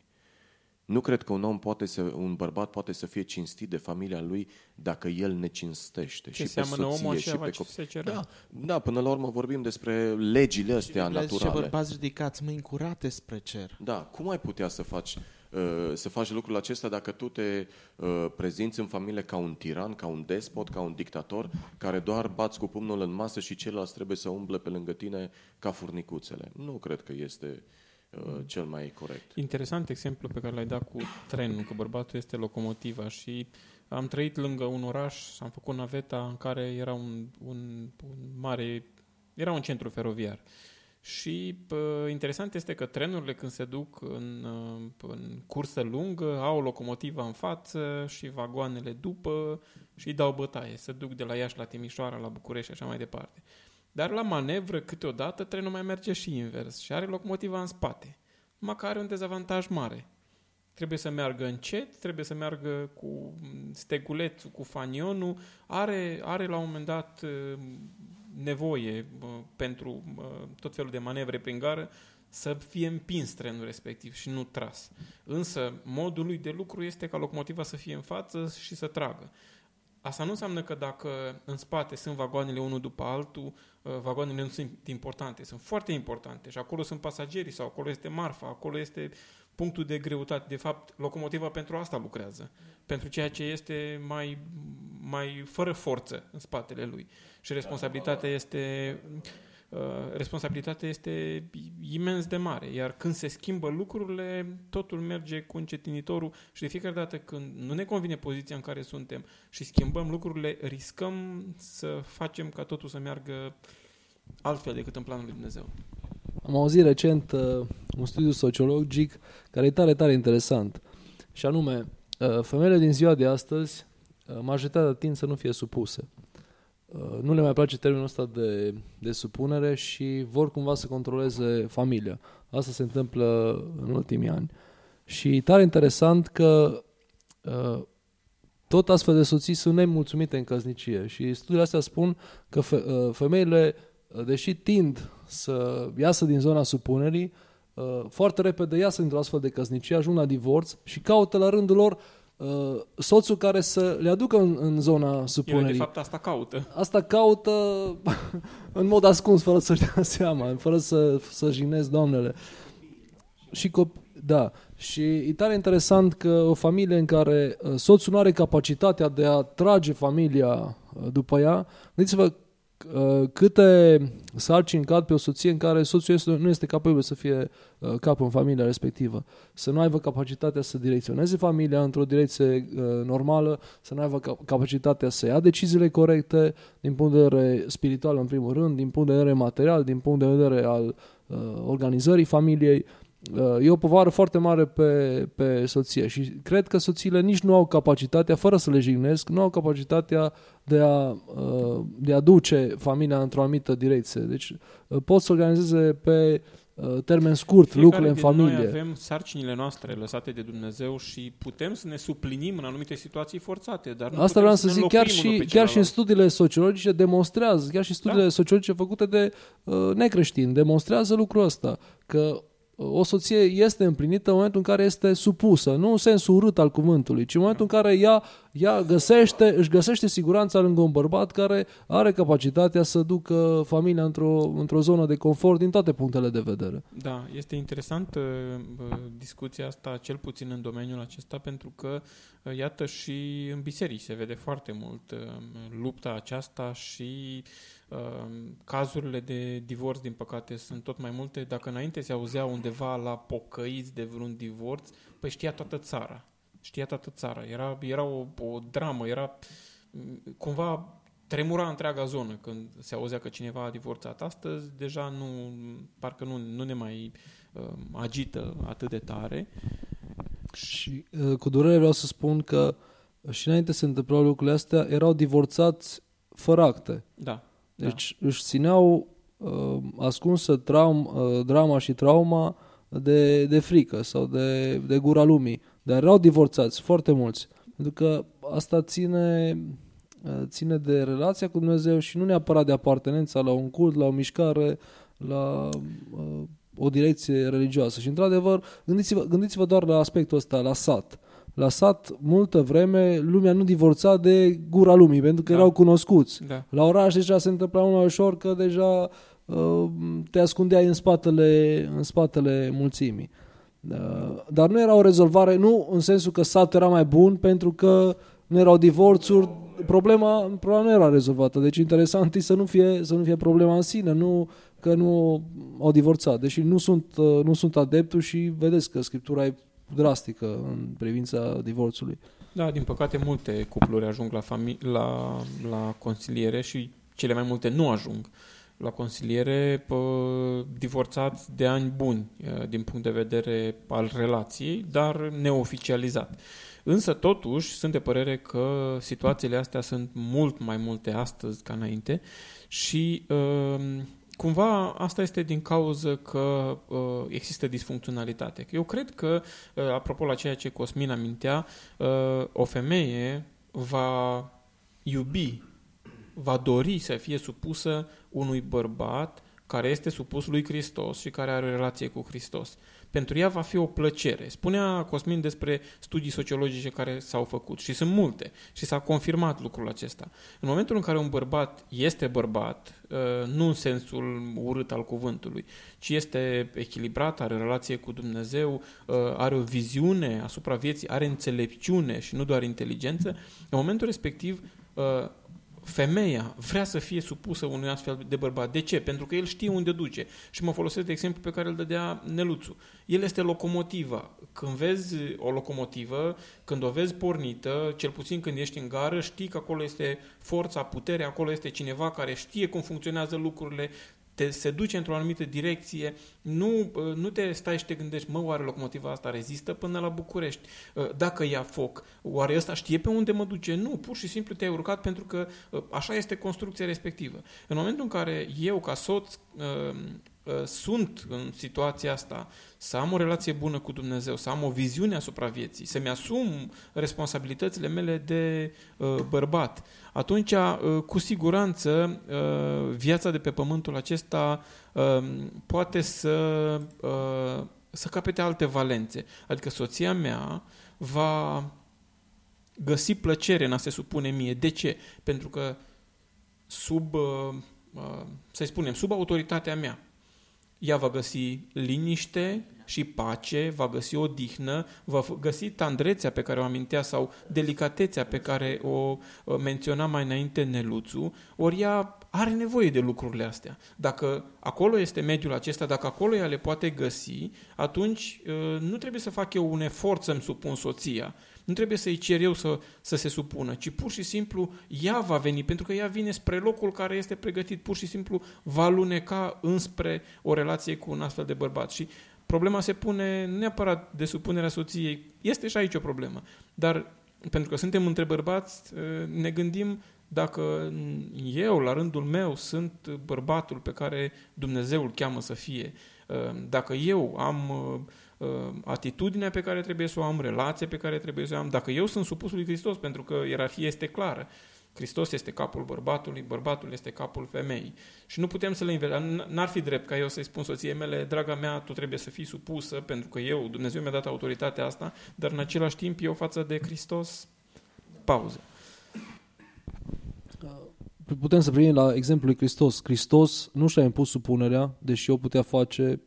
Speaker 2: Nu cred că un om poate să, un bărbat poate să fie cinstit de familia lui dacă el ne cinstește.
Speaker 1: Ce
Speaker 2: și pe soție,
Speaker 1: omul
Speaker 2: și pe
Speaker 1: copii.
Speaker 2: Da, da, până la urmă vorbim despre legile astea
Speaker 4: și
Speaker 2: naturale.
Speaker 4: Și bărbați ridicați mâini curate spre cer.
Speaker 2: Da, cum ai putea să faci uh, să faci lucrul acesta dacă tu te uh, prezinți în familie ca un tiran, ca un despot, ca un dictator, care doar bați cu pumnul în masă și ceilalți trebuie să umble pe lângă tine ca furnicuțele. Nu cred că este uh, cel mai corect.
Speaker 1: Interesant exemplu pe care l-ai dat cu trenul, că bărbatul este locomotiva și am trăit lângă un oraș, am făcut naveta în care era un, un, un mare, era un centru feroviar. Și pă, interesant este că trenurile când se duc în, uh, în cursă lungă au locomotiva în față și vagoanele după și îi dau bătaie. Se duc de la Iași la Timișoara, la București și așa mai departe. Dar la manevră, câteodată, trenul mai merge și invers și are locomotiva în spate. Numai că are un dezavantaj mare. Trebuie să meargă încet, trebuie să meargă cu stegulețul, cu fanionul. Are, are la un moment dat uh, nevoie uh, pentru uh, tot felul de manevre prin gară să fie împins trenul respectiv și nu tras. Însă modul lui de lucru este ca locomotiva să fie în față și să tragă. Asta nu înseamnă că dacă în spate sunt vagoanele unul după altul, uh, vagoanele nu sunt importante. Sunt foarte importante și acolo sunt pasagerii sau acolo este marfa, acolo este punctul de greutate. De fapt, locomotiva pentru asta lucrează. Pentru ceea ce este mai, mai fără forță în spatele lui. Și responsabilitatea este uh, responsabilitatea este imens de mare. Iar când se schimbă lucrurile, totul merge cu încetinitorul și de fiecare dată când nu ne convine poziția în care suntem și schimbăm lucrurile, riscăm să facem ca totul să meargă altfel decât în planul lui Dumnezeu.
Speaker 3: Am auzit recent uh, un studiu sociologic care e tare, tare interesant. Și anume, uh, femeile din ziua de astăzi, uh, majoritatea tind să nu fie supuse. Uh, nu le mai place termenul ăsta de, de supunere și vor cumva să controleze familia. Asta se întâmplă în ultimii ani. Și e tare interesant că uh, tot astfel de soții sunt nemulțumite în căsnicie și studiile astea spun că fe, uh, femeile, uh, deși tind să iasă din zona supunerii, uh, foarte repede iasă dintr-o astfel de căsnicie, ajung la divorț și caută la rândul lor uh, soțul care să le aducă în, în zona
Speaker 1: Ele,
Speaker 3: supunerii.
Speaker 1: de fapt, asta caută.
Speaker 3: Asta caută în mod ascuns, fără să-și dea seama, fără să, să jignezi doamnele. Și cop- da. Și e tare interesant că o familie în care uh, soțul nu are capacitatea de a trage familia uh, după ea, gândiți-vă uh, câte sarcini cad pe o soție în care soțul este, nu este capabil să fie uh, cap în familia respectivă. Să nu aibă capacitatea să direcționeze familia într-o direcție uh, normală, să nu aibă cap- capacitatea să ia deciziile corecte din punct de vedere spiritual în primul rând, din punct de vedere material, din punct de vedere al uh, organizării familiei. Uh, E o povară foarte mare pe, pe soție și cred că soțiile nici nu au capacitatea, fără să le jignesc, nu au capacitatea de a, uh, de a duce familia într-o anumită direcție. Deci uh, pot să organizeze pe uh, termen scurt
Speaker 1: Fiecare
Speaker 3: lucrurile în
Speaker 1: din noi
Speaker 3: familie.
Speaker 1: avem sarcinile noastre lăsate de Dumnezeu și putem să ne suplinim în anumite situații forțate, dar nu
Speaker 3: Asta
Speaker 1: putem
Speaker 3: vreau
Speaker 1: să
Speaker 3: să
Speaker 1: ne
Speaker 3: zic, chiar
Speaker 1: înlocuim unul
Speaker 3: și,
Speaker 1: pe
Speaker 3: chiar și în
Speaker 1: celălalt.
Speaker 3: studiile sociologice demonstrează, chiar și studiile
Speaker 1: Da.
Speaker 3: sociologice făcute de uh, necreștini, demonstrează lucrul ăsta, că uh, o soție este împlinită în momentul în care este supusă, nu în sensul urât al cuvântului, ci în momentul în care ea, ea găsește, își găsește siguranța lângă un bărbat care are capacitatea să ducă familia într-o, într-o zonă de confort din toate punctele de vedere.
Speaker 1: Da, este interesant uh, uh, discuția asta, cel puțin în domeniul acesta, pentru că, uh, iată, și în biserici se vede foarte mult uh, lupta aceasta și uh, cazurile de divorț, din păcate, sunt tot mai multe. Dacă înainte se auzea undeva la pocăiți de vreun divorț, păi știa toată țara. Știa toată țara. Era, era o, o dramă, era mm, cumva tremura întreaga zonă când se auzea că cineva a divorțat. Astăzi deja nu, parcă nu, nu ne mai uh, agită atât de tare.
Speaker 3: Și uh, cu durere vreau să spun că și înainte să se întâmplau lucrurile astea, erau divorțați fără acte.
Speaker 1: Da.
Speaker 3: Deci își țineau uh, ascunsă traum, uh, drama și trauma de, de frică sau de, de gura lumii. Dar erau divorțați foarte mulți. Pentru că asta ține, uh, ține de relația cu Dumnezeu și nu neapărat de apartenența la un cult, la o mișcare, la uh, o direcție religioasă. Și într-adevăr, gândiți-vă, gândiți-vă doar la aspectul ăsta, la sat. La sat, multă vreme, lumea nu divorța de gura lumii, pentru că
Speaker 1: Da.
Speaker 3: erau cunoscuți.
Speaker 1: Da.
Speaker 3: La oraș deja se întâmpla mult mai ușor că deja uh, te ascundeai în spatele, în spatele mulțimii. Uh, Dar nu era o rezolvare, nu în sensul că satul era mai bun pentru că nu erau divorțuri, problema, problema nu era rezolvată. Deci interesant e să nu fie, să nu fie problema în sine, nu că nu au divorțat. Deși nu sunt, uh, nu sunt adeptul și vedeți că Scriptura e drastică în privința divorțului.
Speaker 1: Da, din păcate multe cupluri ajung la, fami- la, la consiliere și cele mai multe nu ajung la consiliere pă, divorțați de ani buni eh, din punct de vedere al relației, dar neoficializat. Însă, totuși, sunt de părere că situațiile astea sunt mult mai multe astăzi ca înainte și uh, cumva asta este din cauză că uh, există disfuncționalitate. Eu cred că, uh, apropo la ceea ce Cosmin amintea, uh, o femeie va iubi, va dori să fie supusă unui bărbat care este supus lui Hristos și care are o relație cu Hristos. Pentru ea va fi o plăcere. Spunea Cosmin despre studii sociologice care s-au făcut și sunt multe și s-a confirmat lucrul acesta. În momentul în care un bărbat este bărbat, uh, nu în sensul urât al cuvântului, ci este echilibrat, are relație cu Dumnezeu, uh, are o viziune asupra vieții, are înțelepciune și nu doar inteligență, în momentul respectiv uh, femeia vrea să fie supusă unui astfel de bărbat. De ce? Pentru că el știe unde duce. Și mă folosesc de exemplu pe care îl dădea Neluțu. El este locomotiva. Când vezi o locomotivă, când o vezi pornită, cel puțin când ești în gară, știi că acolo este forța, puterea, acolo este cineva care știe cum funcționează lucrurile, te se duce într-o anumită direcție, nu, nu te stai și te gândești, mă, oare locomotiva asta rezistă până la București? Dacă ia foc, oare ăsta știe pe unde mă duce? Nu, pur și simplu te-ai urcat pentru că așa este construcția respectivă. În momentul în care eu, ca soț, sunt în situația asta, să am o relație bună cu Dumnezeu, să am o viziune asupra vieții, să-mi asum responsabilitățile mele de uh, bărbat, atunci, uh, cu siguranță, uh, viața de pe pământul acesta uh, poate să, uh, să capete alte valențe. Adică soția mea va găsi plăcere în a se supune mie. De ce? Pentru că sub, uh, uh, să-i spunem, sub autoritatea mea, ea va găsi liniște și pace, va găsi o dihnă, va găsi tandrețea pe care o amintea sau delicatețea pe care o menționa mai înainte Neluțu, ori ea are nevoie de lucrurile astea. Dacă acolo este mediul acesta, dacă acolo ea le poate găsi, atunci ă, nu trebuie să fac eu un efort să-mi supun soția, nu trebuie să-i cer eu să, să se supună, ci pur și simplu ea va veni, pentru că ea vine spre locul care este pregătit, pur și simplu va luneca înspre o relație cu un astfel de bărbat. Și problema se pune neapărat de supunerea soției. Este și aici o problemă. Dar pentru că suntem între bărbați, ă, ne gândim dacă eu, la rândul meu, sunt bărbatul pe care Dumnezeu îl cheamă să fie, ă, dacă eu am ă, atitudinea pe care trebuie să o am, relația pe care trebuie să o am, dacă eu sunt supus lui Hristos, pentru că ierarhia este clară, Hristos este capul bărbatului, bărbatul este capul femeii. Și nu putem să le inversăm. N-ar fi drept ca eu să-i spun soției mele, draga mea, tu trebuie să fii supusă, pentru că eu, Dumnezeu mi-a dat autoritatea asta, dar în același timp eu față de Hristos, pauză.
Speaker 3: Putem să privim la exemplul lui Hristos. Hristos nu și-a impus supunerea, deși o putea face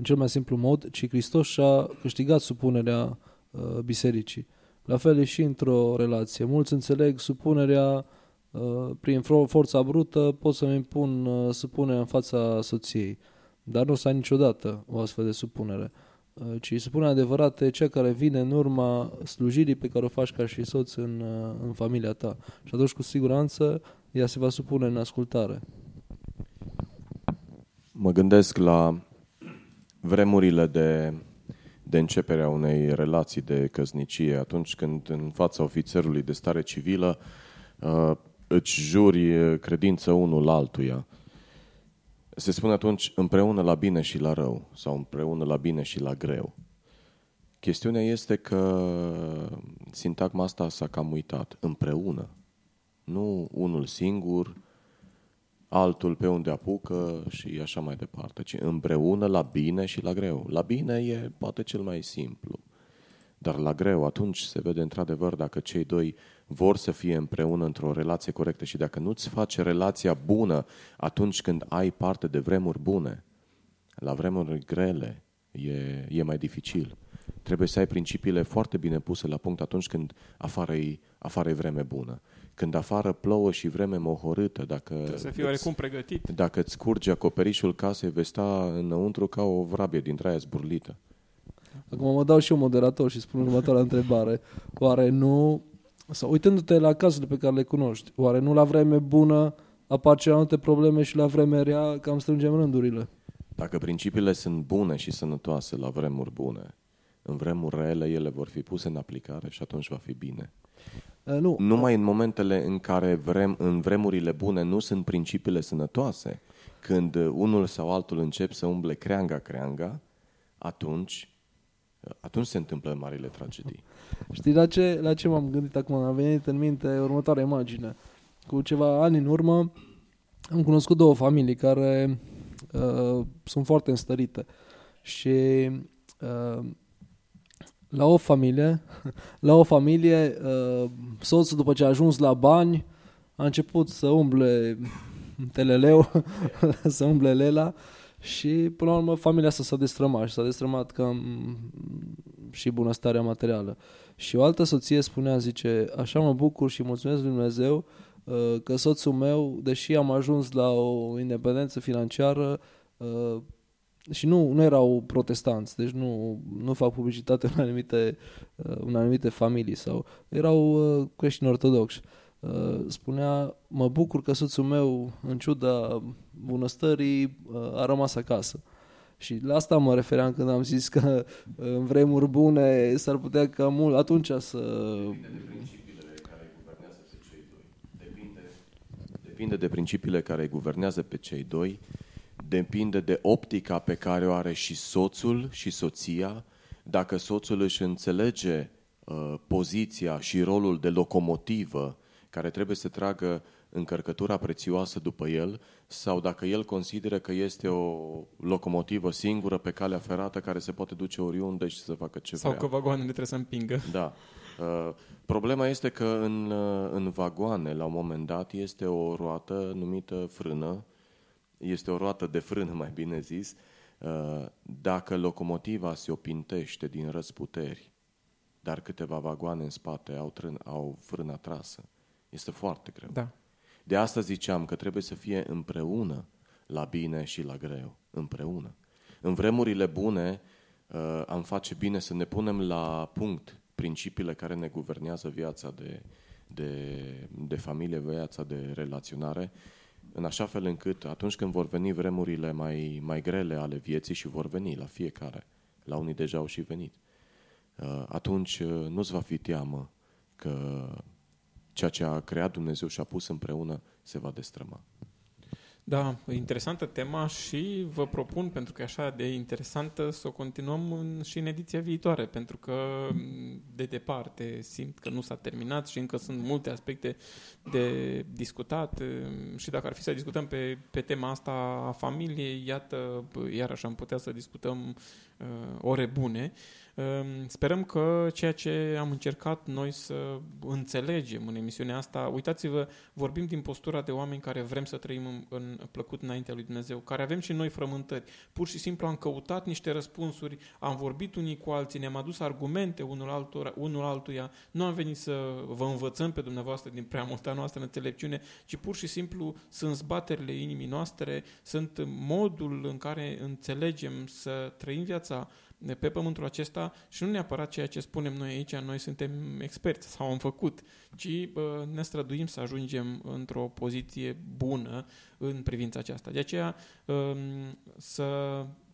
Speaker 3: în cel mai simplu mod, ci Hristos și-a câștigat supunerea uh, bisericii. La fel e și într-o relație. Mulți înțeleg supunerea uh, prin forța brută, pot să-mi impun uh, supunerea în fața soției. Dar nu o să ai niciodată o astfel de supunere. Uh, ci supunerea adevărată e cea care vine în urma slujirii pe care o faci ca și soț în, uh, în familia ta. Și atunci, cu siguranță, ea se va supune în ascultare.
Speaker 2: Mă gândesc la vremurile de de începerea unei relații de căsnicie, atunci când în fața ofițerului de stare civilă uh, îți juri credință unul altuia. Se spune atunci împreună la bine și la rău sau împreună la bine și la greu. Chestiunea este că sintagma asta s-a cam uitat. Împreună. Nu unul singur, altul pe unde apucă și așa mai departe, ci împreună la bine și la greu. La bine e poate cel mai simplu, dar la greu atunci se vede într-adevăr dacă cei doi vor să fie împreună într-o relație corectă și dacă nu-ți face relația bună atunci când ai parte de vremuri bune, la vremuri grele, e, e mai dificil. Trebuie să ai principiile foarte bine puse la punct atunci când afară e, afară e vreme bună. Când afară plouă și vreme mohorâtă, dacă
Speaker 1: Trebuie să fii
Speaker 2: îți-
Speaker 1: oarecum pregătit.
Speaker 2: dacă îți curge acoperișul casei, vei sta înăuntru ca o vrabie dintre aia zburlită.
Speaker 3: Acum mă dau și eu moderator și spun următoarea întrebare. Oare nu, sau uitându-te la cazurile pe care le cunoști, oare nu la vreme bună apar celelalte probleme și la vreme rea cam strângem rândurile?
Speaker 2: Dacă principiile sunt bune și sănătoase la vremuri bune, în vremuri rele ele vor fi puse în aplicare și atunci va fi bine.
Speaker 3: Uh, nu,
Speaker 2: Numai în momentele în care vrem, în vremurile bune nu sunt principiile sănătoase, când unul sau altul încep să umble creanga-creanga, atunci, atunci se întâmplă marile tragedii.
Speaker 3: Știi la ce, la ce m-am gândit acum? A venit în minte următoarea imagine. Cu ceva ani în urmă am cunoscut două familii care uh, sunt foarte înstărite. Și uh, la o familie, la o familie, uh, soțul după ce a ajuns la bani a început să umble teleleu, să umble lela și până la urmă familia asta s-a destrămat și s-a destrămat cam și bunăstarea materială. Și o altă soție spunea, zice, așa mă bucur și mulțumesc lui Dumnezeu uh, că soțul meu, deși am ajuns la o independență financiară uh, și nu, nu erau protestanți, deci nu, nu fac publicitate în anumite, uh, în anumite familii sau erau uh, creștini ortodoxi. Uh, spunea, mă bucur că soțul meu, în ciuda bunăstării, uh, a rămas acasă. Și la asta mă refeream când am zis că uh, în vremuri bune s-ar putea ca mult atunci să...
Speaker 2: Depinde de principiile care îi guvernează pe cei doi, depinde de optica pe care o are și soțul și soția. Dacă soțul își înțelege uh, poziția și rolul de locomotivă care trebuie să tragă încărcătura prețioasă după el, sau dacă el consideră că este o locomotivă singură pe calea ferată care se poate duce oriunde și să facă ce
Speaker 1: Sau
Speaker 2: vrea.
Speaker 1: că vagoanele trebuie să împingă.
Speaker 2: Da. Uh, Problema este că în, uh, în vagoane, la un moment dat, este o roată numită frână. Este o roată de frână, mai bine zis. Uh, Dacă locomotiva se opintește din răsputeri, dar câteva vagoane în spate au, trân, au frâna trasă, este foarte greu.
Speaker 1: Da.
Speaker 2: De asta ziceam că trebuie să fie împreună la bine și la greu. Împreună. În vremurile bune uh, am face bine să ne punem la punct principiile care ne guvernează viața de, de, de familie, viața de relaționare, în așa fel încât atunci când vor veni vremurile mai, mai grele ale vieții și vor veni la fiecare, la unii deja au și venit, uh, atunci uh, nu-ți va fi teamă că ceea ce a creat Dumnezeu și a pus împreună se va destrăma.
Speaker 1: Da, e interesantă tema și vă propun, pentru că e așa de interesantă, să o continuăm în, și în ediția viitoare, pentru că m, de departe simt că nu s-a terminat și încă sunt multe aspecte de discutat m, și dacă ar fi să discutăm pe, pe tema asta a familiei, iată, b- iarăși am putea să discutăm uh, ore bune. Uh, Sperăm că ceea ce am încercat noi să înțelegem în emisiunea asta, uitați-vă, vorbim din postura de oameni care vrem să trăim în, în plăcut înaintea lui Dumnezeu, care avem și noi frământări. Pur și simplu am căutat niște răspunsuri, am vorbit unii cu alții, ne-am adus argumente unul, altora, unul altuia, nu am venit să vă învățăm pe dumneavoastră din prea multa noastră înțelepciune, ci pur și simplu sunt zbaterile inimii noastre, sunt modul în care înțelegem să trăim viața de pe pământul acesta și nu neapărat ceea ce spunem noi aici, noi suntem experți sau am făcut, ci bă, ne străduim să ajungem într-o poziție bună în privința aceasta. De aceea um, să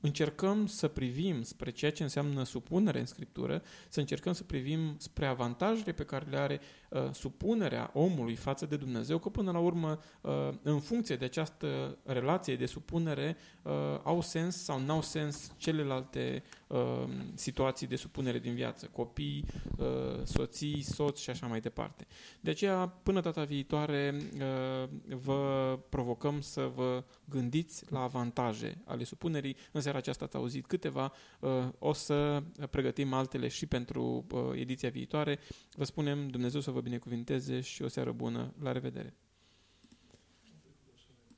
Speaker 1: încercăm să privim spre ceea ce înseamnă supunere în Scriptură, să încercăm să privim spre avantajele pe care le are uh, supunerea omului față de Dumnezeu, că până la urmă, uh, în funcție de această relație de supunere, uh, au sens sau n-au sens celelalte uh, situații de supunere din viață, copii, uh, soții, soți și așa mai departe. De aceea, până data viitoare, uh, vă provocăm să vă gândiți la avantaje ale supunerii. În seara aceasta ați auzit câteva, uh, o să pregătim altele și pentru uh, ediția viitoare. Vă spunem Dumnezeu să vă binecuvinteze și o seară bună. La revedere!